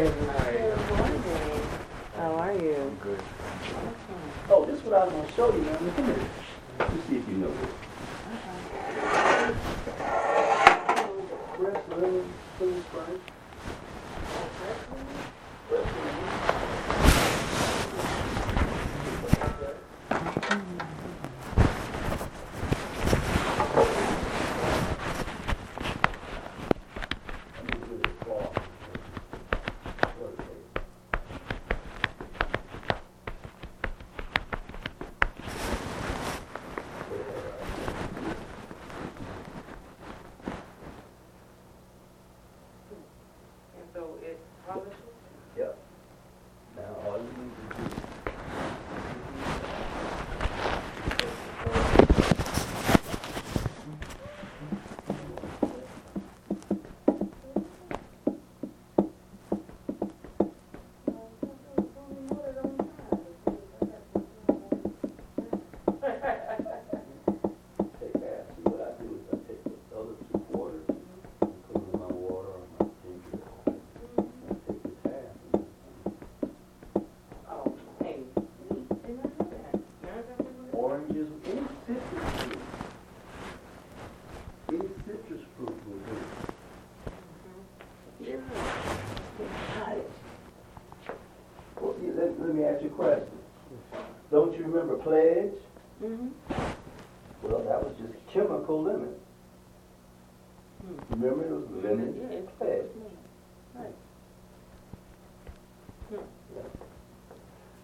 Good morning. How are you? I'm good. Oh, this is what I was going to show you, man. Come here. Let me see if you know this. Uh-huh. Fresh lemon, clean spring. Fresh lemon. Let me do this fall. Okay. And so it polishes? Yep. Now, all you need to do. Take that, see what I do is I take the other two quarters, and put them in my water or my ginger. I take this half and Oh, hey, neat. Didn't I know that? Never done that? oranges, any citrus fruit. Any citrus fruit will do. Yeah. Got it. Well, you- let, let me ask you a question. Don't you remember pledge? Mm-hmm. Well, that was just chemical lemon. Hmm. Remember it was lemon Yeah, it's pledge. Right. Yeah.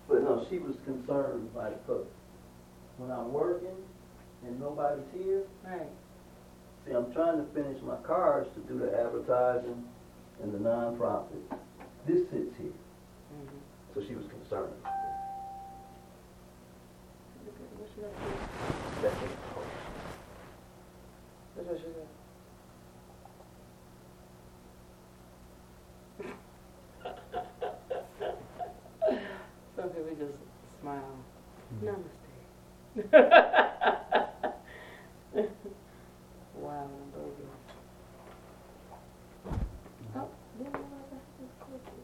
But no, she was concerned by the cook. When I'm working and nobody's here, Right. see, I'm trying to finish my cards to do the advertising and the nonprofit. This sits here, Mm-hmm. so she was concerned. What's she got? That's it. What's what she got? Some people just smile. Namaste. Wow, baby. Oh, didn't realize this cookie.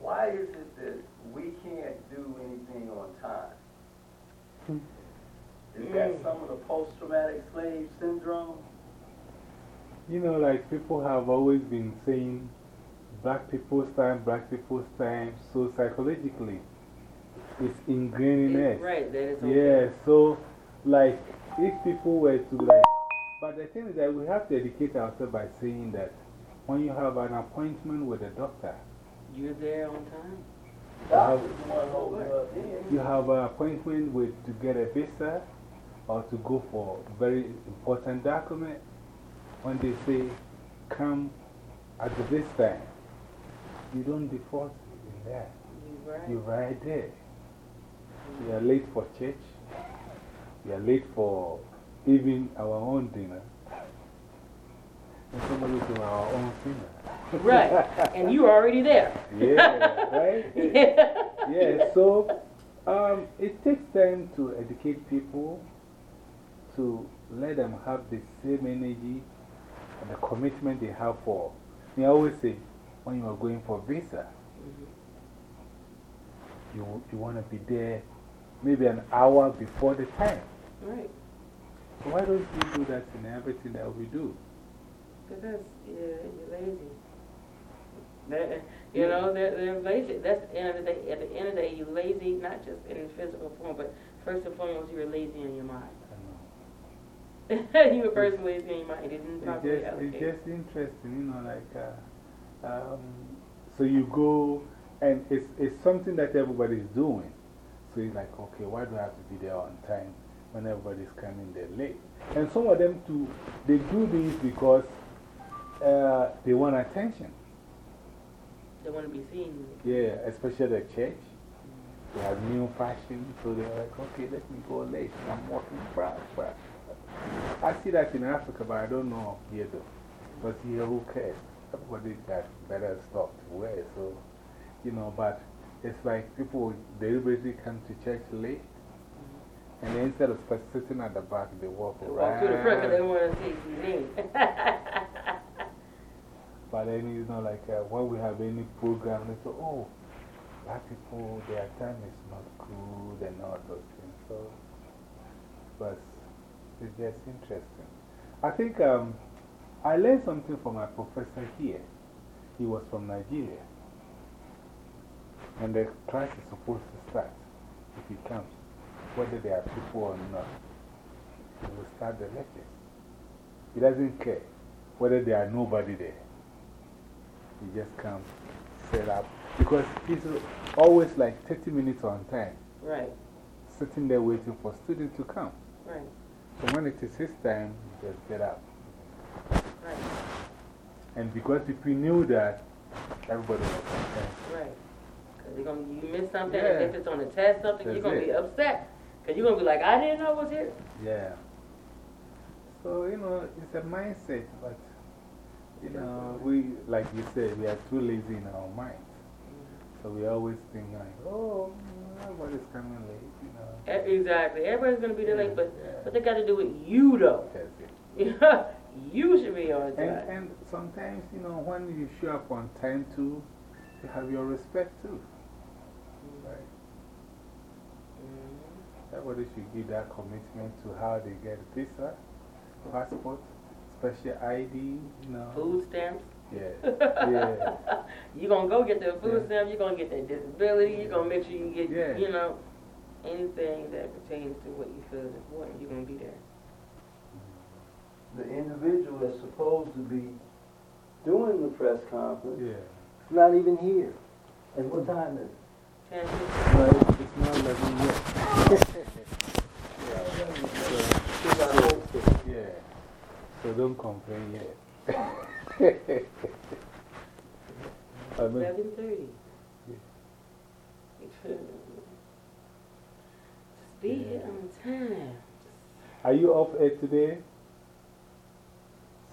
Why is it that we can't do anything on time? Is that Mm. some of the post-traumatic slave syndrome? You know, like people have always been saying black people's time, black people's time. So psychologically, it's ingrained in us. Right, that is okay. Yeah, so like if people were to like, but the thing is that we have to educate ourselves by saying that when you have an appointment with a doctor, You're there on time. That was the one holding up then. you have an appointment with to get a visa or to go for very important document, when they say come at this time, you don't default in that. You right. You're right there. We are late for church. We are late for even our own dinner. And somebody to our own dinner. Right, and you're already there. Yeah, right? yeah. Yeah, so um, it takes time to educate people, to let them have the same energy and the commitment they have for. I always say, when you are going for visa, you, you want to be there maybe an hour before the time. Right, So why don't you do that in everything that we do? because yeah, you're lazy. That, you know, they're, they're lazy. That's the end of the day. At the end of the day, you're lazy, not just in physical form, but first and foremost, you're lazy in your mind. I know. you were first lazy in your mind. You didn't It's properly just, it's just interesting, you know, like, uh, um, so you go, and it's, it's something that everybody's doing. So you're like, okay, why do I have to be there on time when everybody's coming there late? And some of them too, they do this because uh, they want attention. They want to be seen. Yeah, especially the church. They have new fashion, so they're like, okay, let me go late. I'm walking fast, fast. I see that in Africa, but I don't know here though. But here, who cares? Everybody got better stuff to wear, so, you know, but it's like people deliberately come to church late. And then instead of sitting at the back, they walk They around. walk through the front because they want to see name. But then, you know, like uh, when we have any program, they say, oh, black people, their time is not good and all those things. So, but it's just interesting. I think um, I learned something from my professor here. He was from Nigeria. And the class is supposed to start if he comes, whether there are people or not. He will start the lectures. He doesn't care whether there are nobody there. He just comes, set up. Because he's always like 30 minutes on time, Right, sitting there waiting for students to come. right, So when it is his time, he just get up. Right, And because if we knew that, everybody was on time. right. Because you're gonna, you miss something, Yeah. if it's on a test, something, you're gonna be upset. Because you're gonna be like, I didn't know it was here. Yeah. So, you know, it's a mindset, but, you know, we, like you said, we are too lazy in our minds. Mm-hmm. So we always think like, oh, everybody's coming late, you know. E- Exactly, everybody's gonna be there late, but, Yeah. but they gotta do with you though. That's it. Be on And, time. and sometimes, you know, when you show up on time too, you have your respect too. Right? Everybody should give that commitment to how they get visa, uh, passport, special ID, you know. Food stamps. Yeah. Yeah. you gonna go get the food Yeah. stamp, you're gonna get that disability, you're gonna make sure you get, Yeah. you know, anything that pertains to what you feel is important, you're gonna be there. The individual that's supposed to be doing the press conference Yeah. is not even here. And what hmm. time is it? Can it's, it's not 11 yet. Still got a whole thing. Yeah. So don't complain yet. Seven thirty. Just be here on time. are you off air today?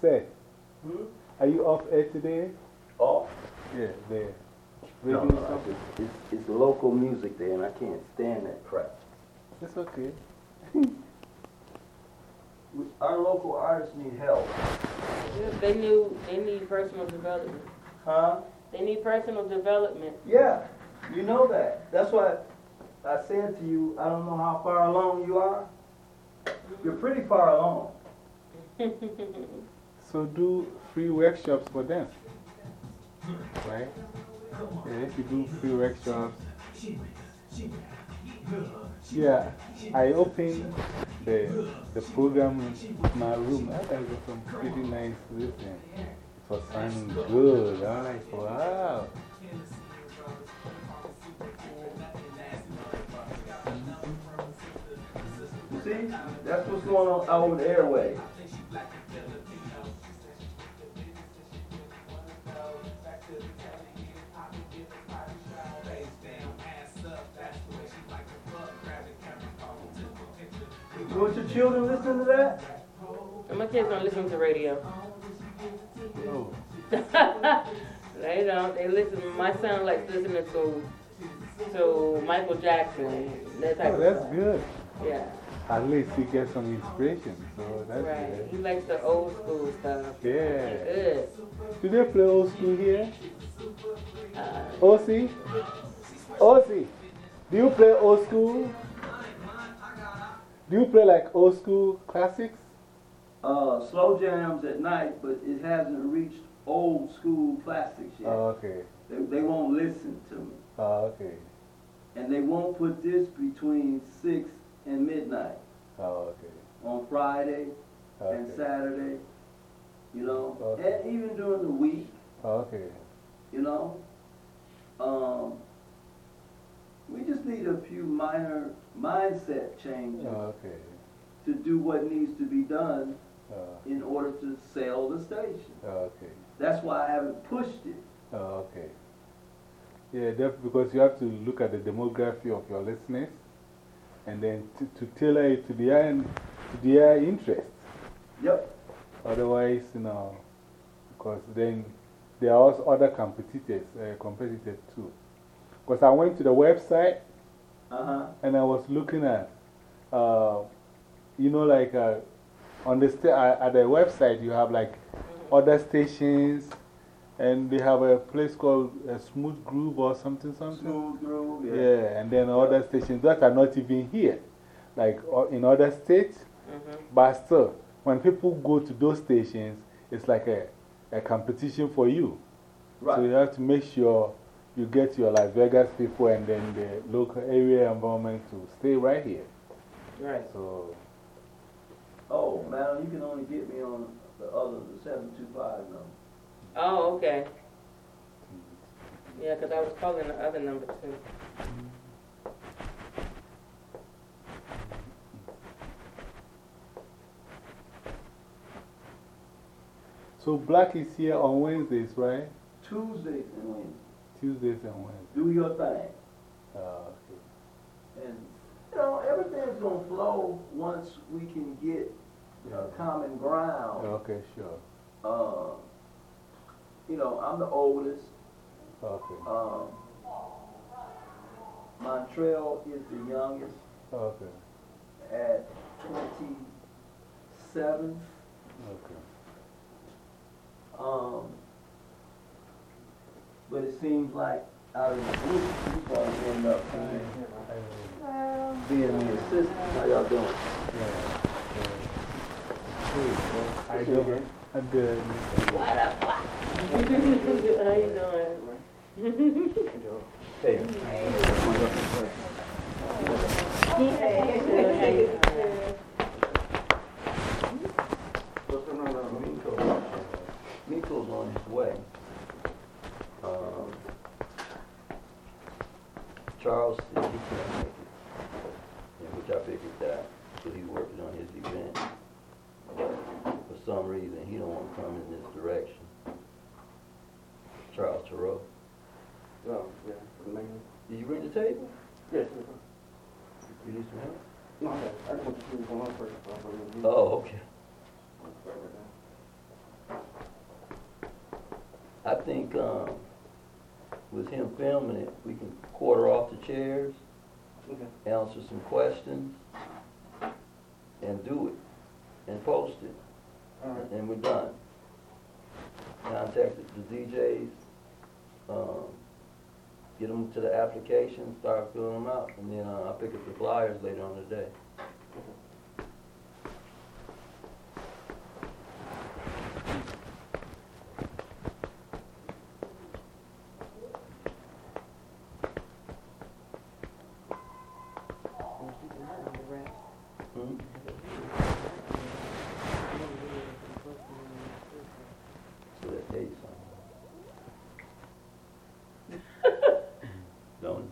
Say, Hmm? are you off air today? Off? Yeah, there. No, Radio no, something? it's, it's, it's local music there, and I can't stand that crap. It's okay. Our local artists need help. They knew, they need personal development. Huh? They need personal development. Yeah, you know that. That's why I said to you, I don't know how far along you are. You're pretty far along. So do free workshops for them. Right? Yeah, if you do free workshops. Yeah, I opened the, the program in my room. I was some pretty nice listening. It was sounding good. I'm like, wow. See? That's what's going on out with the airway. You want your children listening to that? And my kids don't listen to radio. Oh, they don't. They listen. My son likes listening to to Michael Jackson. That type oh that's stuff. good. Yeah. At least he gets some inspiration. So that's Right. He likes the old school stuff. Yeah. Good. Do they play old school here? Uh, OC? OC? Do you play old school? Do you play like old school classics? Uh, slow jams at night, but it hasn't reached old school classics yet. Oh, okay. They, they won't listen to me. Oh, okay. And they won't put this between six and midnight Oh, okay. on Friday and Saturday, you know, Okay. and even during the week, Oh, okay. you know. Um, we just need a few minor mindset changes Oh, okay. to do what needs to be done Oh, in order to sell the station. okay. That's why I haven't pushed it. Oh, okay. Yeah, def because you have to look at the demography of your listeners and then to, to tailor it to their, to their interests. Yep. Otherwise, you know, because then there are also other competitors, uh, competitors too. Because I went to the website Uh huh. and I was looking at, uh, you know, like uh, on the uh, at the website, you have like other stations And they have a place called a Smooth Groove or something, something. Smooth groove, yeah. Yeah, and then other stations that are not even here, like in other states. Mhm. But still, when people go to those stations, it's like a, a competition for you. So you have to make sure you get your Las Vegas people and then the local area environment to stay right here. Right. So, Oh, man, you can only get me on the other, the seven two five number. Oh, okay. Yeah, 'cause I was calling the other number too. so Black is here on Wednesdays, right? Tuesdays and Wednesdays. Tuesdays and Wednesdays. Do your thing. Uh, okay. And, you know, everything's gonna flow once we can get a common ground. Okay, sure. Uh, you know, I'm the oldest. Okay. Um, Montreal is the youngest Okay. at twenty-seven. Okay. Um, but it seems like out of the group, you probably end up being, um, being the assistant. How y'all doing? Yeah. I do. I'm good. What the fuck? How you doing? Hey. Miko, Miko's on his way. Charles said he can't make it, yeah, which I figured that, so he's working on his event. But for some reason, he don't want to come in this direction. Charles Terrell, Oh, yeah, main. did you bring the table? Yes, You need some help? no, I just want to see what's going on first. so I'm gonna leave. Oh, okay. I'm sorry about that. I think, um, with him filming it, we can quarter off the chairs, Okay. answer some questions, and do it, and post it, All right. and we're done. Contact the DJs, um, get them to the application, start filling them out, and then, uh, I'll pick up the flyers later on today. Hmm? So that day something. Don't it?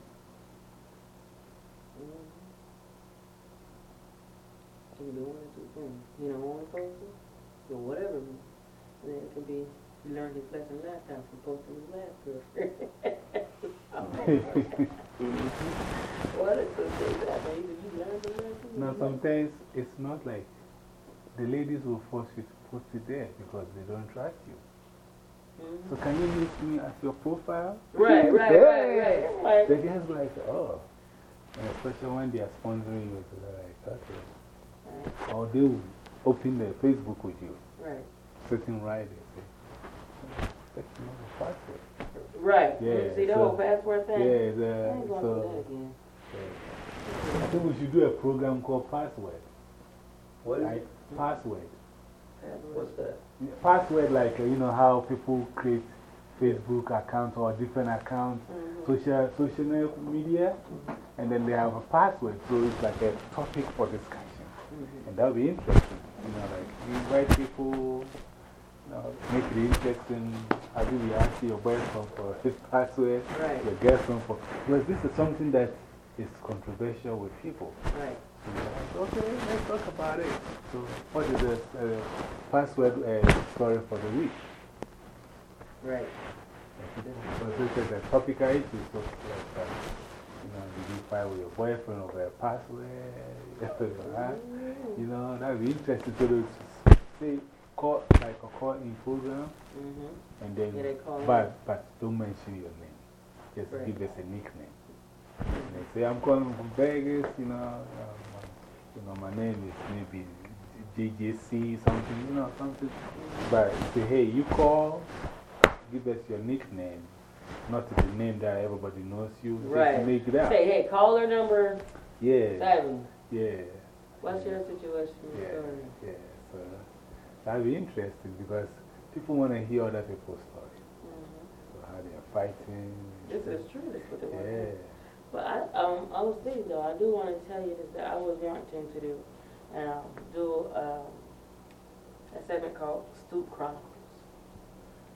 You don't want to, you don't want to post it, or whatever, And then it can be, he learned his lesson last time from posting his last girlfriend. What is so say that, man, you you learned the lesson? No, sometimes it's not like the ladies will force you to post it there because they don't trust you. Mhm. So, can you use me as your profile? Right, right, right, right, right. The guys be like, oh. And especially when they are sponsoring you, they're like, okay. Or they will open their Facebook with you, Right, sitting right there. Say, that's not a password. right. You Yeah, See the so- whole password thing? Yeah, I ain't going through that so again. I think we should do a program called Password. What is Right? it? Password. Password. What's that? Password, like, uh, you know, how people create Facebook accounts or different accounts, Mhm. social, social media, and then they have a password. So it's like a topic for discussion. Mhm. And that would be interesting. You know, like you invite people, you know, make it interesting. I think you ask your boyfriend for his password, Right. your girlfriend for. Because this is something that is controversial with people. Right. You're like, okay, let's talk about it. So, what is the uh, password uh, story for the week? Right. So, this is a topical issue. So, like, uh, you know, did you fight with your boyfriend over a password? Huh? You know, that would be interesting to do. Say, call, like a call in program, Mm-hmm. and then, but, but don't mention your name. Just Right. give us a nickname. And they say, I'm calling from Vegas, you know, um, you know, my name is maybe JJC, something, you know, something. But say, hey, you call, give us your nickname, not the name that everybody knows you. Right. Just make it up. Say, hey, caller number Yeah, seven. Yeah, What's your situation? Yeah. Story? yeah. So that'd be interesting because people want to hear other people's stories. Mhm. So how they're fighting. This is true, this is what they want Yeah. But I, um, I was thinking though, I do want to tell you this, that I was wanting to do, um, do, um, a segment called Stoop Chronicles.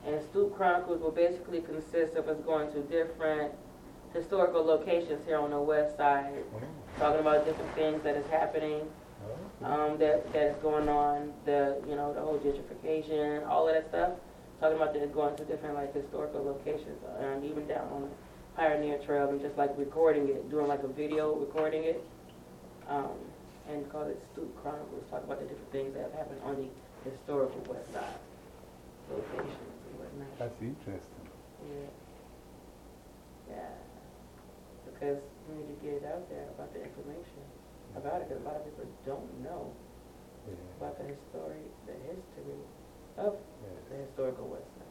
And Stoop Chronicles will basically consist of us going to different historical locations here on the west side, talking about different things that is happening, Oh, um, that, that is going on, the, you know, the whole gentrification, all of that stuff. Talking about that, going to different like historical locations, and even down on the Pioneer Trail, and just like recording it, doing like a video, recording it. Um, and call it Stoop Chronicles, talk about the different things that have happened on the historical west side locations and whatnot. That's interesting. Yeah. Yeah. Because we need to get it out there about the information about it, because a lot of people don't know Yeah. about the history, the history of yeah. the historical West Side.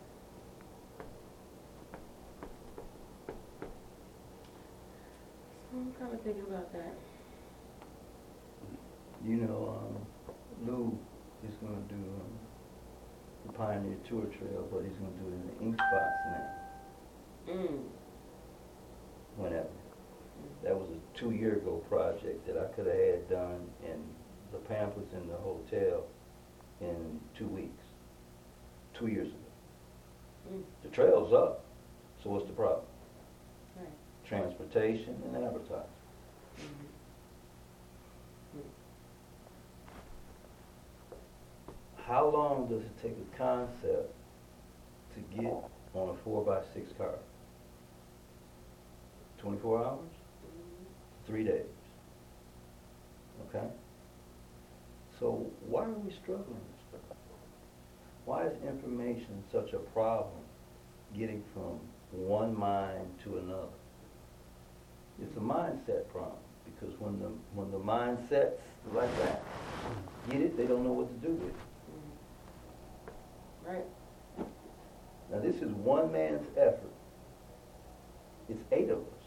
So I'm kind of thinking about that. You know, um, Lou is gonna do, um, the Pioneer Tour Trail, but he's gonna do it in the ink spots now, Mm. whenever. That was a two-year ago project that I could've had done in the pamphlets in the hotel in two weeks, two years ago. Mm. The trail's up, so what's the problem? Right. Transportation and advertising. Mhm. How long does it take a concept to get on a four by six car? Twenty-four hours? Three days? Okay? So why are we struggling with stuff? Why is information such a problem getting from one mind to another? It's a mindset problem, because when the, when the mind sets like that, get it, they don't know what to do with it. Mhm. Right. Now, this is one man's effort. It's eight of us.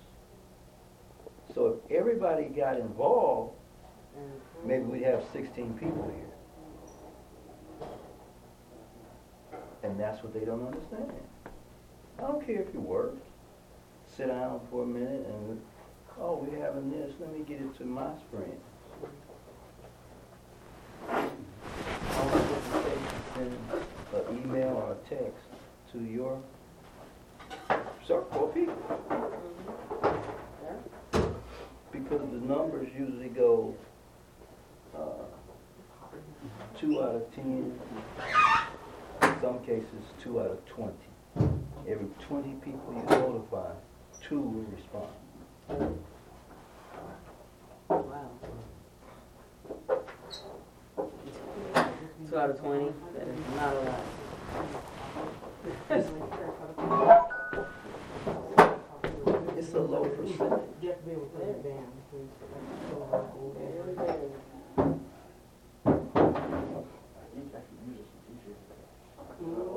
So if everybody got involved, Mhm. maybe we'd have sixteen people here. And that's what they don't understand. I don't care if you work. Sit down for a minute and, oh, we're having this, let me get it to my screen. How much does to send an email or a text to your circle of people? Yeah. Because the numbers usually go, uh, two out of ten, in some cases, two out of twenty. Every twenty people you notify, two will respond. Wow. Two out of twenty, that is not a lot. It's a low percentage. Very, very. You actually use this for teachers. Yeah.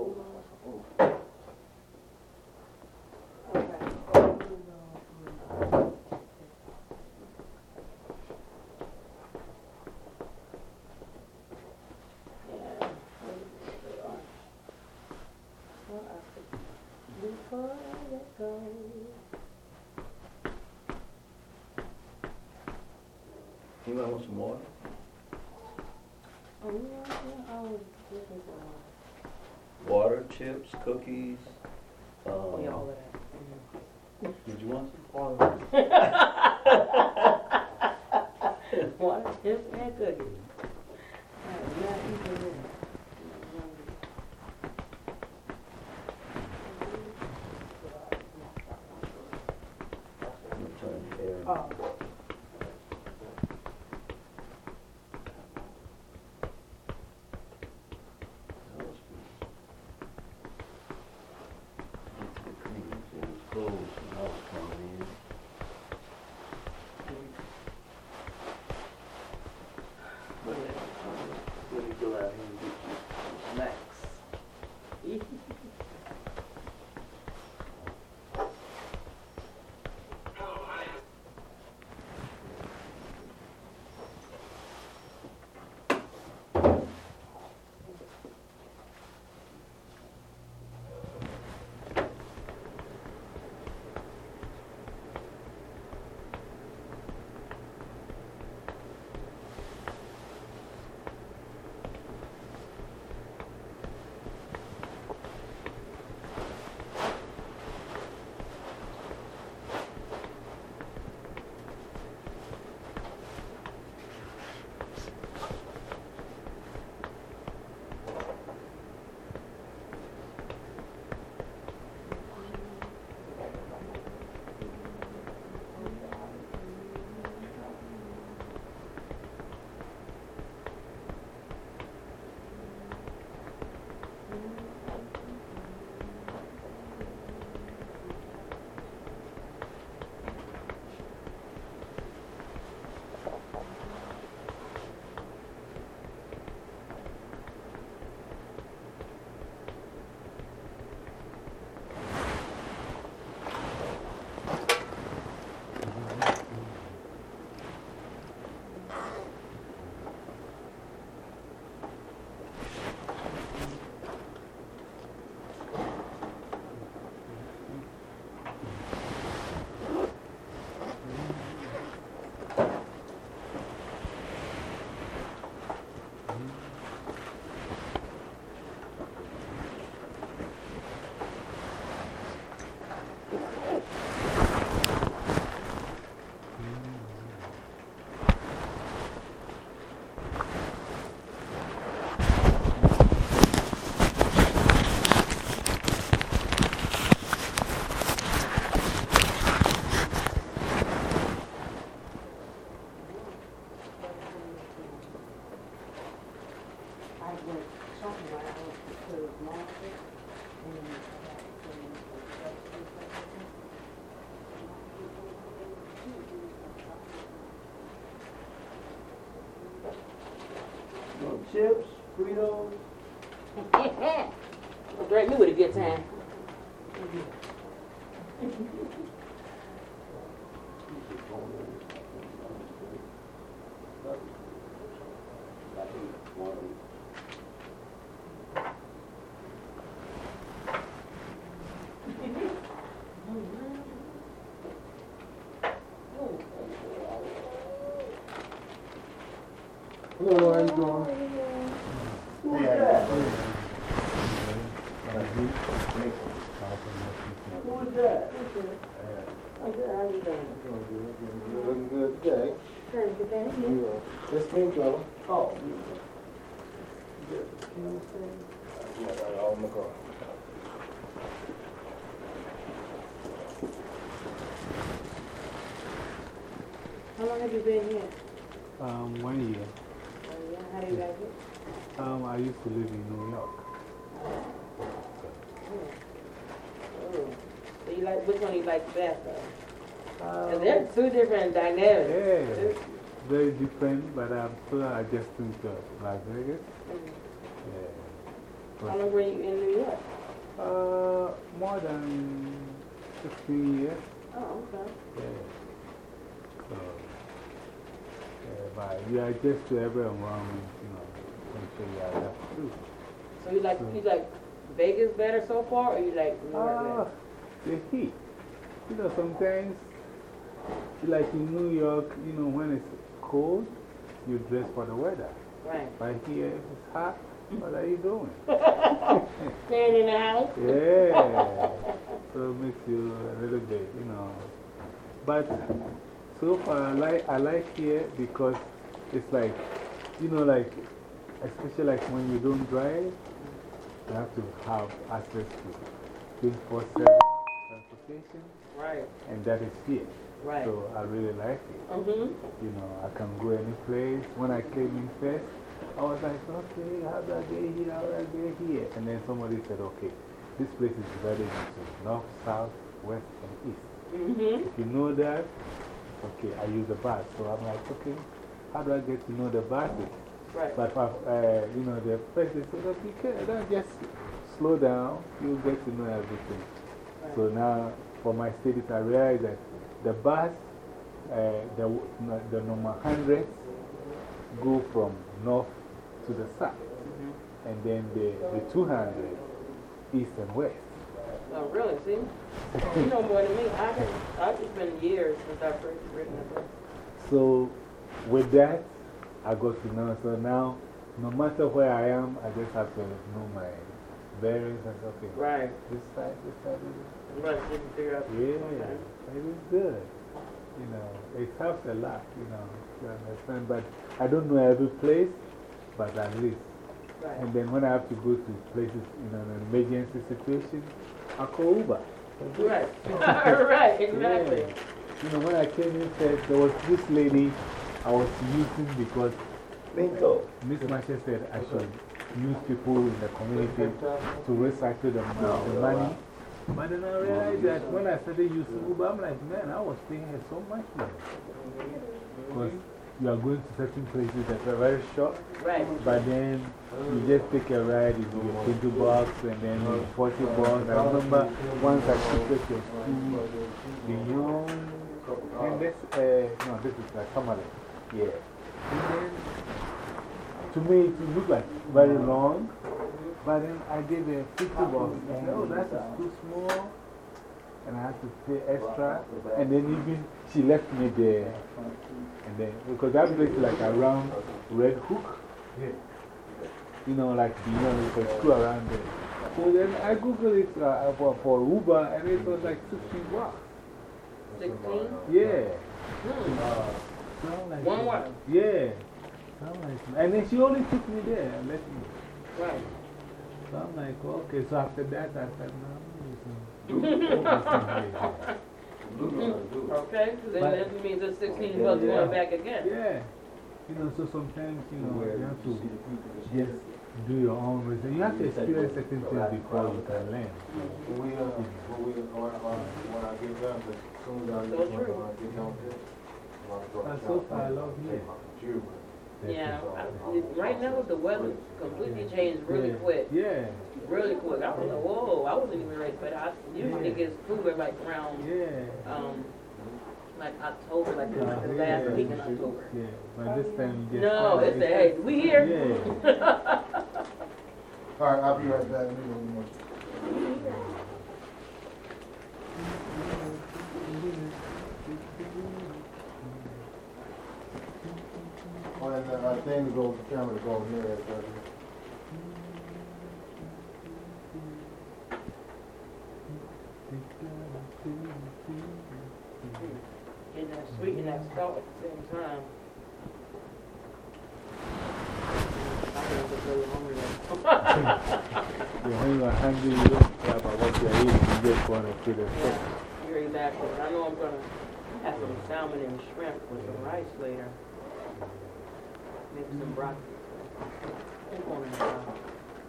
Hello, how you doing? Who is that? Who is that? I'm how you doing? You're looking good today. Good, good, thank you. You are. This team trouble? Oh. Yeah, I got all in car. How long have you been here? Um, one year. Oh, how do you like it? Um, I used to live in New York. Oh. So you like, which one do you like best though? Um, they're two different dynamics. Yeah, very different, but I'm still adjusting to Las Vegas. Mhm. Yeah. How long were you in New York? Uh, more than 15 years. Oh, okay. Yeah. So, yeah, but you adjust to every environment, you know, until you adapt too. So you like, you like Vegas better so far, or you like New York Ah, better? the heat. You know, sometimes, like in New York, you know, when it's cold, you dress for the weather. Right. But here, if it's hot, what are you doing? Staying in the house? Yeah. So it makes you a little bit, you know. But so far, I like, I like here because it's like, you know, like, especially like when you don't drive, you have to have access to 24 7 transportation, Right, and that is here. right. So I really like it. Mm-hmm. You know, I can go any place. When I came in first, I was like, okay, how do I get here? How do I get here? And then somebody said, okay, this place is divided into north, south, west, and east. Mm-hmm. If you know that, okay, I use the bus. So I'm like, okay, how do I get to know the buses? Right. But, uh, you know, the first they said, okay, okay, don't just slow down, you'll get to know everything. So now, for my studies, I realized that the bus, uh, the, the number hundreds go from north to the south. Mhm. And then the, the 200 east and west. Oh, really? See? You know more than me. I can, I've just been years since I've written, written a book. So, with that, I got to know. So now, no matter where I am, I just have to know my bearings and stuff. Okay, Right. This side, this side, this Right. You can figure out. Yeah, Okay. it is good. You know, it helps a lot, you know, to understand. But I don't know every place, but at least. Right. And then when I have to go to places in an emergency situation, I call Uber. Right. right. Exactly. Yeah. You know, when I came in, there was this lady I was using because Miss Masha said I should use people in the community to recycle the, mo- the money. But then I realized that when I started using Uber, I'm like, man, I was paying her so much money. Because you are going to certain places that are very short, Right. but then you just take a ride, you get 20 bucks and then 40 bucks. I remember once I took it to young, and this, uh, no, this is like Tamale. Yeah. And then, to me, it looked like very long, but then I gave a 50 bucks. Said, oh, that is too small. And I had to pay extra. And then even she left me there. And then, because that place is like around Red Hook. Yeah. You know, like, you know, there's a school around there. So then I Googled it uh, for, for Uber and it was like 60 bucks. 16? Yeah. Hmm. So like, One way. Yeah. So like, and then she only took me there and left me. Right. So I'm like, okay. So after that, I said, no, I'm using Okay. So then But- that means it's 16 bucks going back again. Yeah. You know, so sometimes, you know, you have to just do your own research. You have to experience certain things before you can learn. When we, uh, when we, when I, when I get done, as soon as I, So when true. I get done with it, I'm gonna And so far, I love take you. my computer with me. Yeah. I- Right now, the weather completely changed really Yeah. quick. Yeah. Really quick. I was like, whoa, I wasn't even ready for that. I usually it gets cooler like around, Yeah. um, like October, like the, Uh, the yeah. last week in October. Yeah. But this time you just. No, find it's a, hey, we here? Yeah. All right, I'll be right back. Let me go to Oh, and uh, I think to go, the camera to go here, Getting that sweet and that salt at the same time. Was hungry now. Yeah, when you are hungry, you don't care about what you're eating. You just want to the. Yeah, you're exactly. I know I'm gonna have some salmon and shrimp with some rice later. Maybe some broccoli. Keep on in there.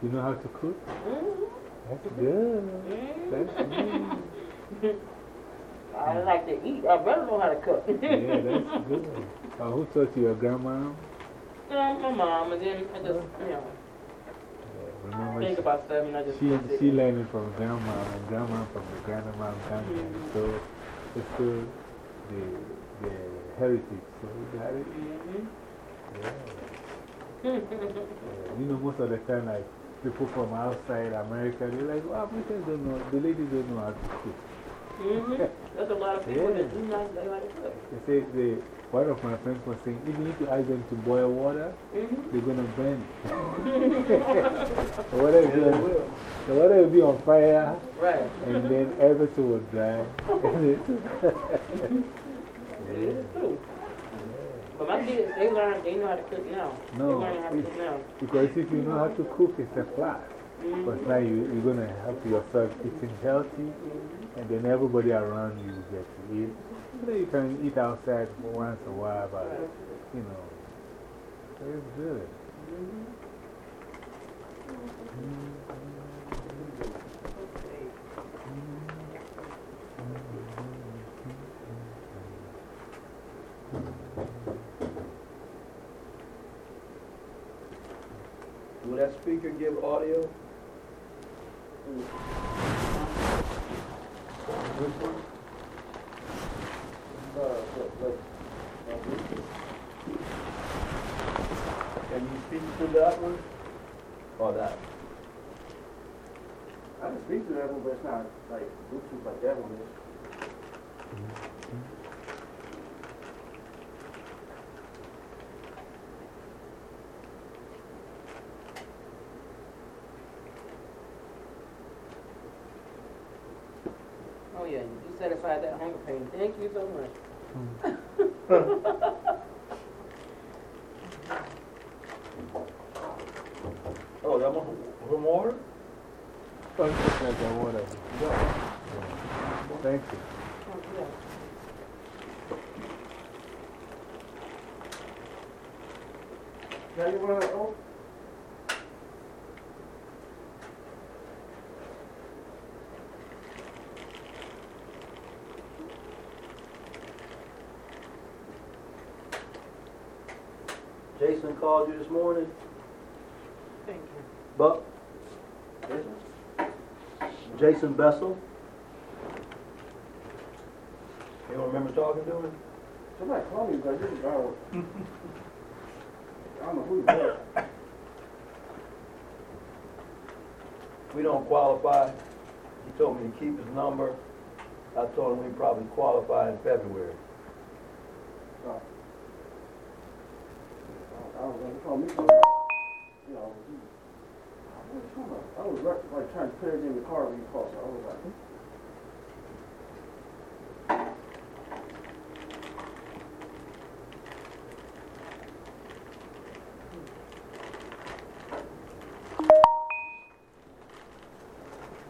You know how to cook? Mhm. That's good. Mhm. That's good. I like to eat. I better know how to cook. Yeah, that's good. Uh, who taught you your grandma? Yeah, my mom, and then I just, you know, Yeah, remember think she- about stuff and I just. She, she learned it from grandma, and grandma from the grandma and grandma. Mhm. So it's still the, the heritage. So we got it. Yeah. Yeah. You know, most of the time, like people from outside America, they're like, well, Africans don't know, the ladies don't know how to cook. Mhm. There's a lot of people Yeah. that do not know how to cook. They say, they, one of my friends was saying, even if you ask them to boil water, Mhm. they're going to burn the, water will be on, the water will be on fire, Right. and then everything will dry. It is true. But my kids, they learn, they know how to cook now. No, They learn how to cook now. because if you know how to cook, it's a plus. Mhm. Because now you, you're going to help yourself eating healthy, and then everybody around you get to eat. You know, you can eat outside for once in a while, but you know, it's good. Will that speaker give audio? But, uh, Can you speak to that one? Or that? I can speak to that one, but it's not like Bluetooth like that one is. Oh, yeah, you satisfied that hunger pain. Thank you so much. Oh, that one, from water? Oh, just like the water. Thank you. Yeah. Now you wanna, oh, Jason called you this morning? Thank you. Buck? Jason Jason Bessel? You don't remember talking to him? somebody called me, but I didn't know. I don't know who it was. We don't qualify. He told me to keep his number. I told him we probably qualify in February. Oh. I was gonna call me, you know, he- I was trying to, I was like, like trying to put it in the car when you called, so I was like,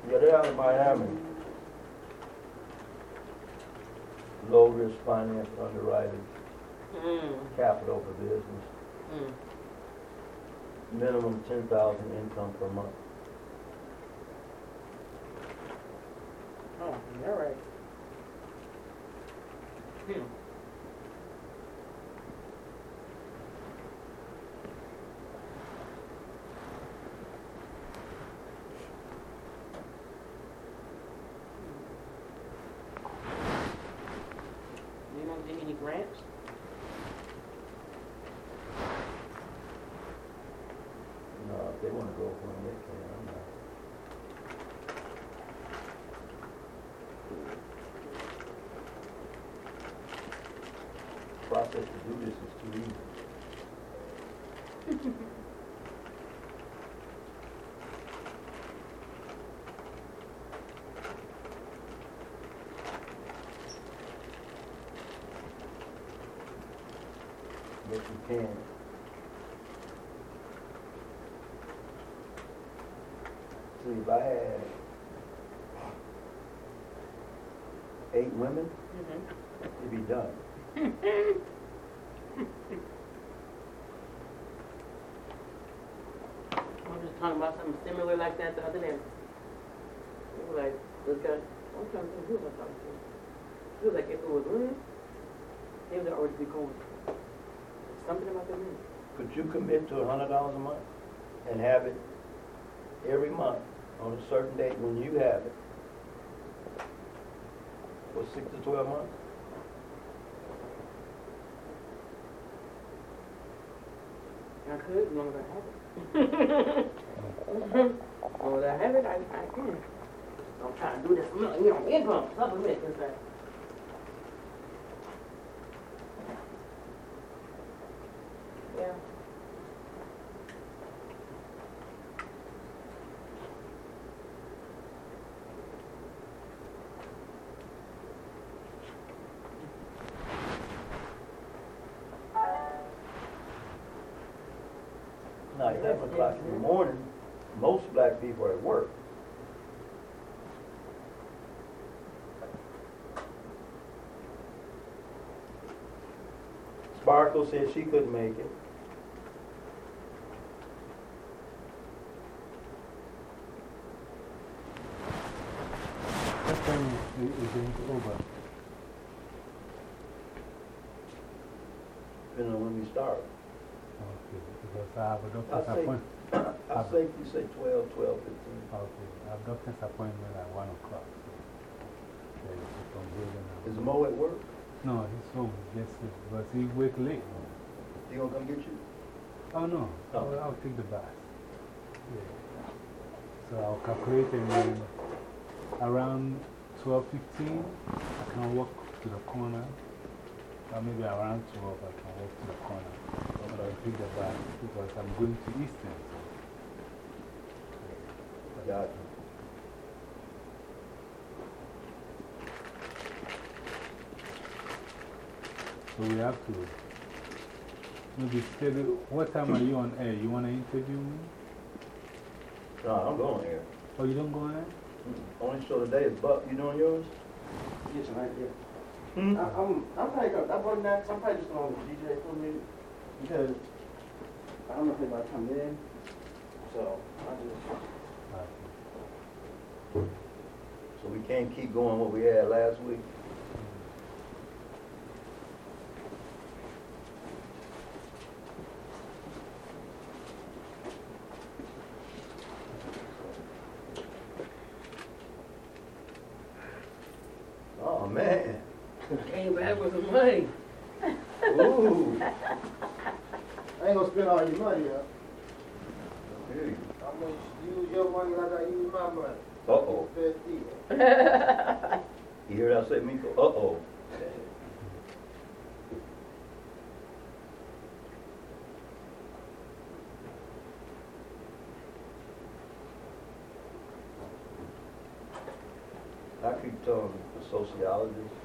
Yeah, they're out of Miami. Low risk finance underwriting, Mm, capital for business, mm. minimum ten thousand income per month. Oh, you're right. Hmm. You don't get any grants? No, if they wanna go for it, they can, I'm not. Process to do this is too easy. Can. See, if I had eight women, Mm-hmm. it'd be done. I was just talking about something similar like that the other day. It was like, this guy, I'm trying to think who was I talking to? He was like, if it was women, they would already be going. Could you commit to a hundred dollars a month and have it every month on a certain date when you have it? For six to twelve months? I could, long as I have it. Long as I have it, I, I can. I'm trying to do this, you know, income supplement, cause I. in the morning, most black people are at work. Sparkle said she couldn't make it. What time is is it over? Depending on when we start. Okay, because I have a doctor's appointment. I think you say twelve, twelve, fifteen. Okay, I have got doctor's appointment at one o'clock. so is a conveyor now. Is Mo at work? No, he's home, just, but he wake late. He gonna come get you? Oh, no. Oh. I'll, I'll take the bus. Yeah. So I'll calculate and then around 12.15, I can walk to the corner. Or maybe around 12, I can walk to the corner. But I'll take the bus because I'm going to Eastern. So. So we have to maybe schedule. What time are you on air? You want to interview me? No, I'm going here. Oh, you don't go on air? Only show today is Buck. You doing yours? Get tonight, yeah. Hmm? I, I'm, I'm probably gonna, I'm probably not, I'm probably just gonna DJ for a minute, because I don't know if anybody come in, so I just, Okay. So we can't keep going what we had last week? Oh, man. Came back with some money. Ooh. I ain't gonna spend all your money, huh? Hey. I'm gonna use your money like I use my money. Uh-oh. Best deal. You hear that I say, Miko? Uh-oh. I keep telling the sociologists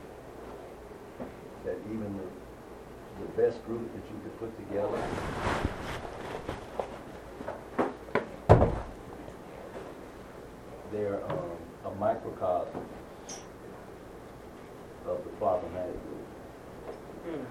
that even the, the best group that you could put together they're um, a microcosm of the problematic group. Hmm.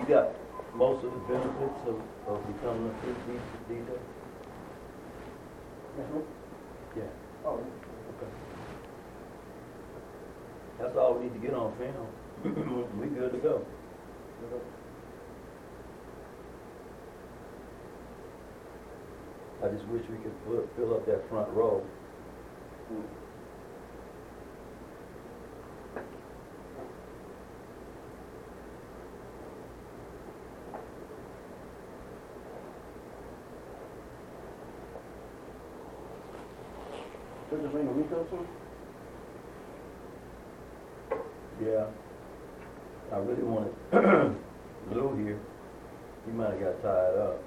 You got most of the benefits of, of becoming a free D- DJ? Yeah. oh, Okay. That's all we need to get on film. We good to go. I just wish we could fill up that front row. They're just bringing Rico soon? Yeah. I really wanted Lou here. He might have got tied up.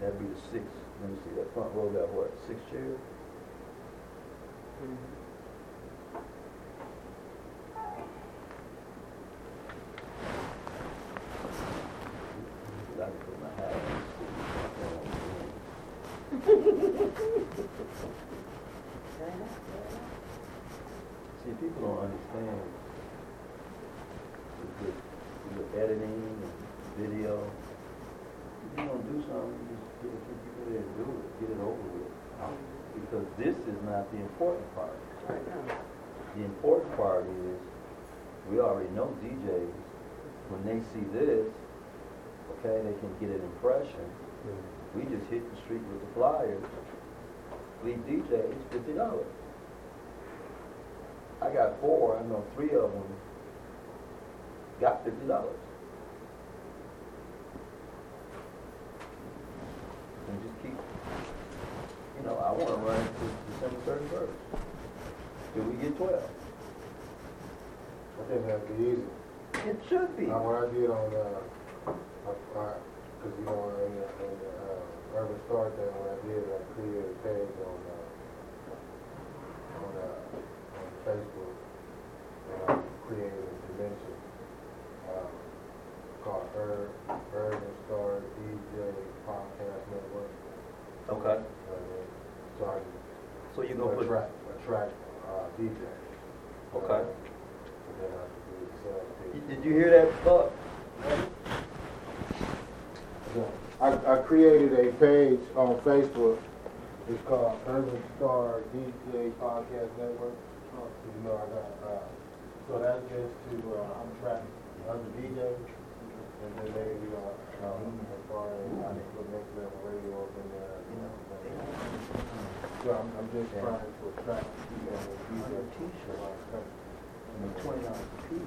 That'd be the sixth. let me see, that front row got what, six chairs? I can put my hat on. See, people don't understand the, the, the editing and video. If you want to do something, you just get a few people there and do it, get it over with. Because this is not the important part. Right now. The important part is, we already know DJs, when they see this, okay, they can get an impression. We just hit the street with the flyers. Lead DJs, fifty dollars. I got four, I know three of them got fifty dollars. And just keep, you know, I wanna run it to December thirty-first. Till we get twelve. I think that'd be easy. It should be. Now, what I did on, uh, because, you know, in the, in the, uh, Urban Star thing, what I did, I created a page on, uh, on, uh, on Facebook, and I created a dimension, uh, called Ur, Urban Star DJ Podcast Network. Okay, You know I mean? So I so you gonna put, attract, attract, uh, DJs. okay. And then I do the sales. Did you hear that, Buck? I, I created a page on Facebook. It's called Urban Star DJ Podcast Network. So, you know, I got, uh, so that's just to, uh, I'm tracking other DJs. And then maybe, uh, um, as far as I can put next level radio up in there, you know. So I'm, I'm just trying to attract, you know, DJs. T-shirt. Twenty dollars a piece.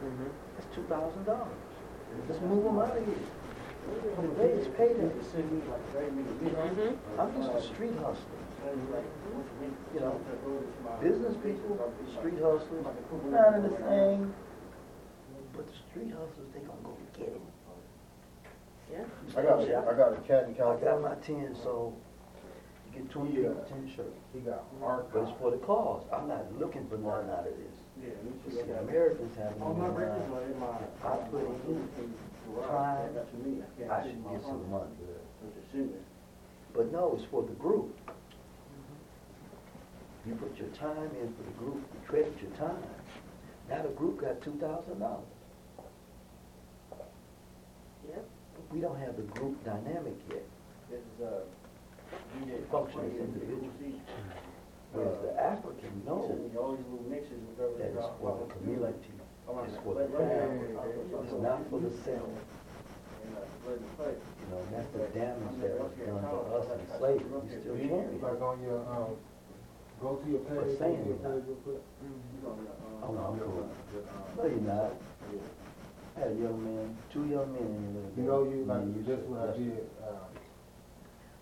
Mhm. That's two thousand dollars. Just move them out of here. The way it's day is payday. Mhm. I'm just a street hustler. You know, business people, street hustlers, not in the same. But the street hustlers, they gonna go get it. Yeah. I got, I got a cat in I got California. my ten, so you get twenty people, ten shirts. He got art. But it's for the cause. I'm not looking for nothing out of this. You see, Americans have in On my their records mind, or in my. if I put in time, That's for me. can't I should my get some phone. money. It's a shooting. But no, it's for the group. You put your time in for the group, you credit your time. Now the group got two thousand dollars. Yep. We don't have the group dynamic yet. This is, uh, DJ Function as Function individuals. individuals. Whereas the African knows All these little mixes with everything. that it's for the community, it's for the family, it's not for the self. Uh. You know, that's the damage that was done to us in slavery. We still carry. Like um, go to your page. saying it. You uh, Oh, no, I'm cool. Uh, No, you're not. I had a young man, two young men in the You know, you, like, then just what I did, uh,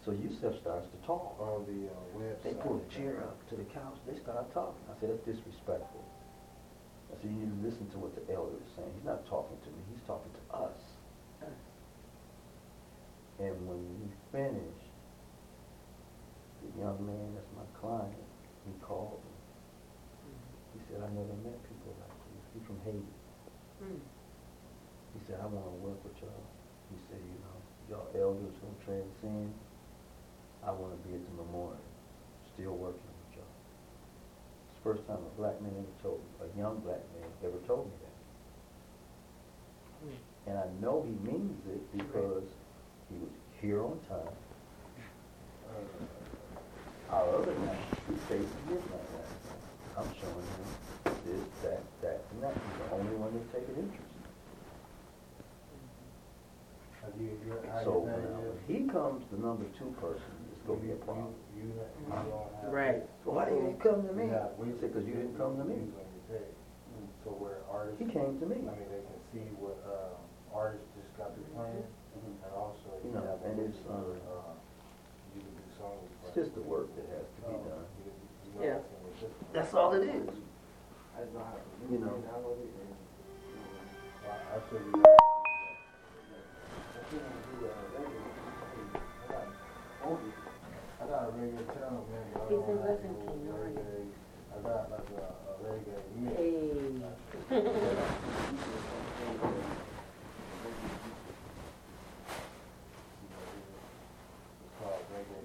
So Yusuf starts to talk. on the, uh, website. They pull a chair up to the couch, they start talking. I said, that's disrespectful. I said, you need to listen to what the elder is saying. He's not talking to me, he's talking to us. And when we finished, the young man that's my client, he called me. He said, I never met people like you. He's from Haiti. Mm. He said, I wanna work with y'all. He said, you know, y'all elders gonna transcend. I wanna be at the memorial, still working with y'all. It's the first time a black man ever told me, a young black man ever told me that. And I know he means it because he was here on time. Our other night, he to midnight last night. I'm showing him this, that, that, and that. He's the only one that's taking interest. Have you, you, how So when is? he comes the number two person, it's gonna be a problem. You, you, you don't have. Right. So why didn't you come to me? You have- He said, cause you didn't come to me. Use on your. So where artists. He came to me. I mean, they can see what, uh, artists just got to playing, and also. You know, have a and it's, to, uh, uh, You can do songs. It's just the work that has to be Uh, done. you- you know, Yeah. it's in the system. That's all it is. I just know how to. You know. Download it and. I, I show you. Got a radio channel, man. but I Peace don't and have blessings, King. How are you? reggae. I got like a, a reggae mix. Hey. It's called Reggae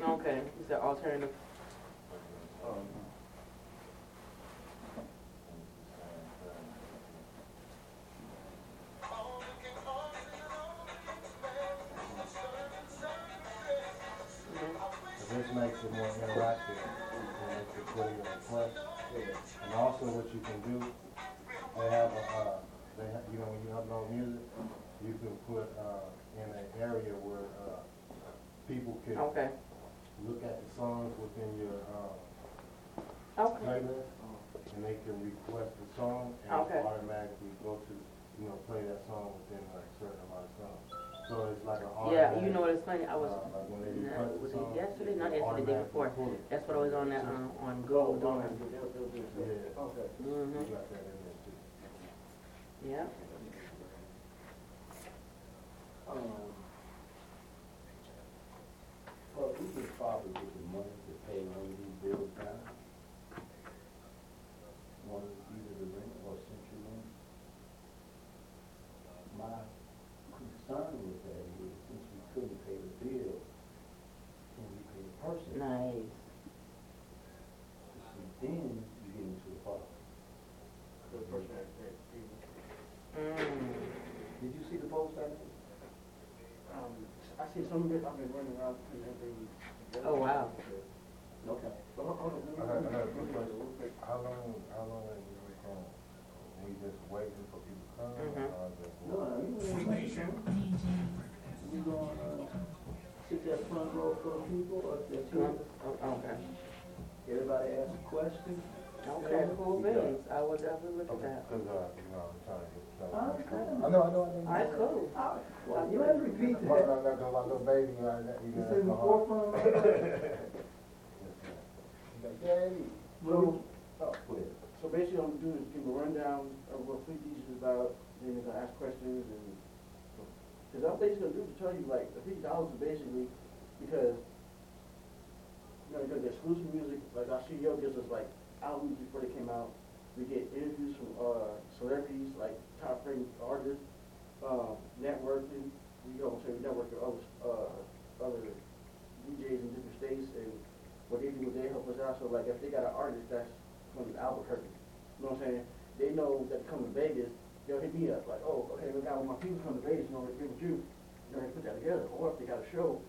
Central. Okay, is that alternative? Put, uh, in an area where, uh, people can Okay, look at the songs within your, uh, okay, playlist, and they can request the song, and Okay. it automatically go to, you know, play that song within like a certain amount of songs. So it's like an yeah, automatic. you know what, it's funny, I was, uh, like when they nah, request was it song, yesterday, not yesterday, the day automatically before, pull it. that's what I was on that, um, on Go, Google go, doing. they'll, they'll do it. Yeah. Okay. Mm-hmm, You got that in there too. yeah, Um, Well, we could probably get the money to pay one of these bills down. One of either the rent or central rent. My concern with that is, since we couldn't pay the bill, can we pay the person? person, Nice. then you get into the father. The person that, that, Mm. Did you see the post I made? um, I see some of it, I've been running around and everything. Oh, wow. Okay. But hold hold on, I got- I got a quick question. How long, how long are you from, we just waiting for people to come? Mhm. or just- No, no, you ain't waiting. We gonna, uh, sit there front row for the people, or if there's two, Oh, Okay. everybody ask a question. Okay, cool beans. I will definitely look at Okay, that. cause, uh, you know, I'm trying to get. Oh, some- okay. I know, I know, I know. All right, cool. Well, you had to repeat My, that. my, my, my little baby, I, that, you It's know, in the my heart. forefront. Daddy. So, Oh, good. so basically what I'm doing is give a rundown of what Fleet Beach is about, then they're gonna ask questions and, cause I'm basically gonna do is tell you like, the fifty dollars is basically, because, you know, you're gonna get exclusive music, like our CEO gives us like albums before they came out. We get interviews from, uh, celebrities, like top rated artists, um, networking, we go, we network with other, uh, other DJs in different states and what they do is they help us out, so like if they got an artist that's from Albuquerque, you know what I'm saying? They know that come to Vegas, they'll hit me up, like, oh, okay, we got one my people come to Vegas, you know, they with you, you know, they put that together, or if they got a show,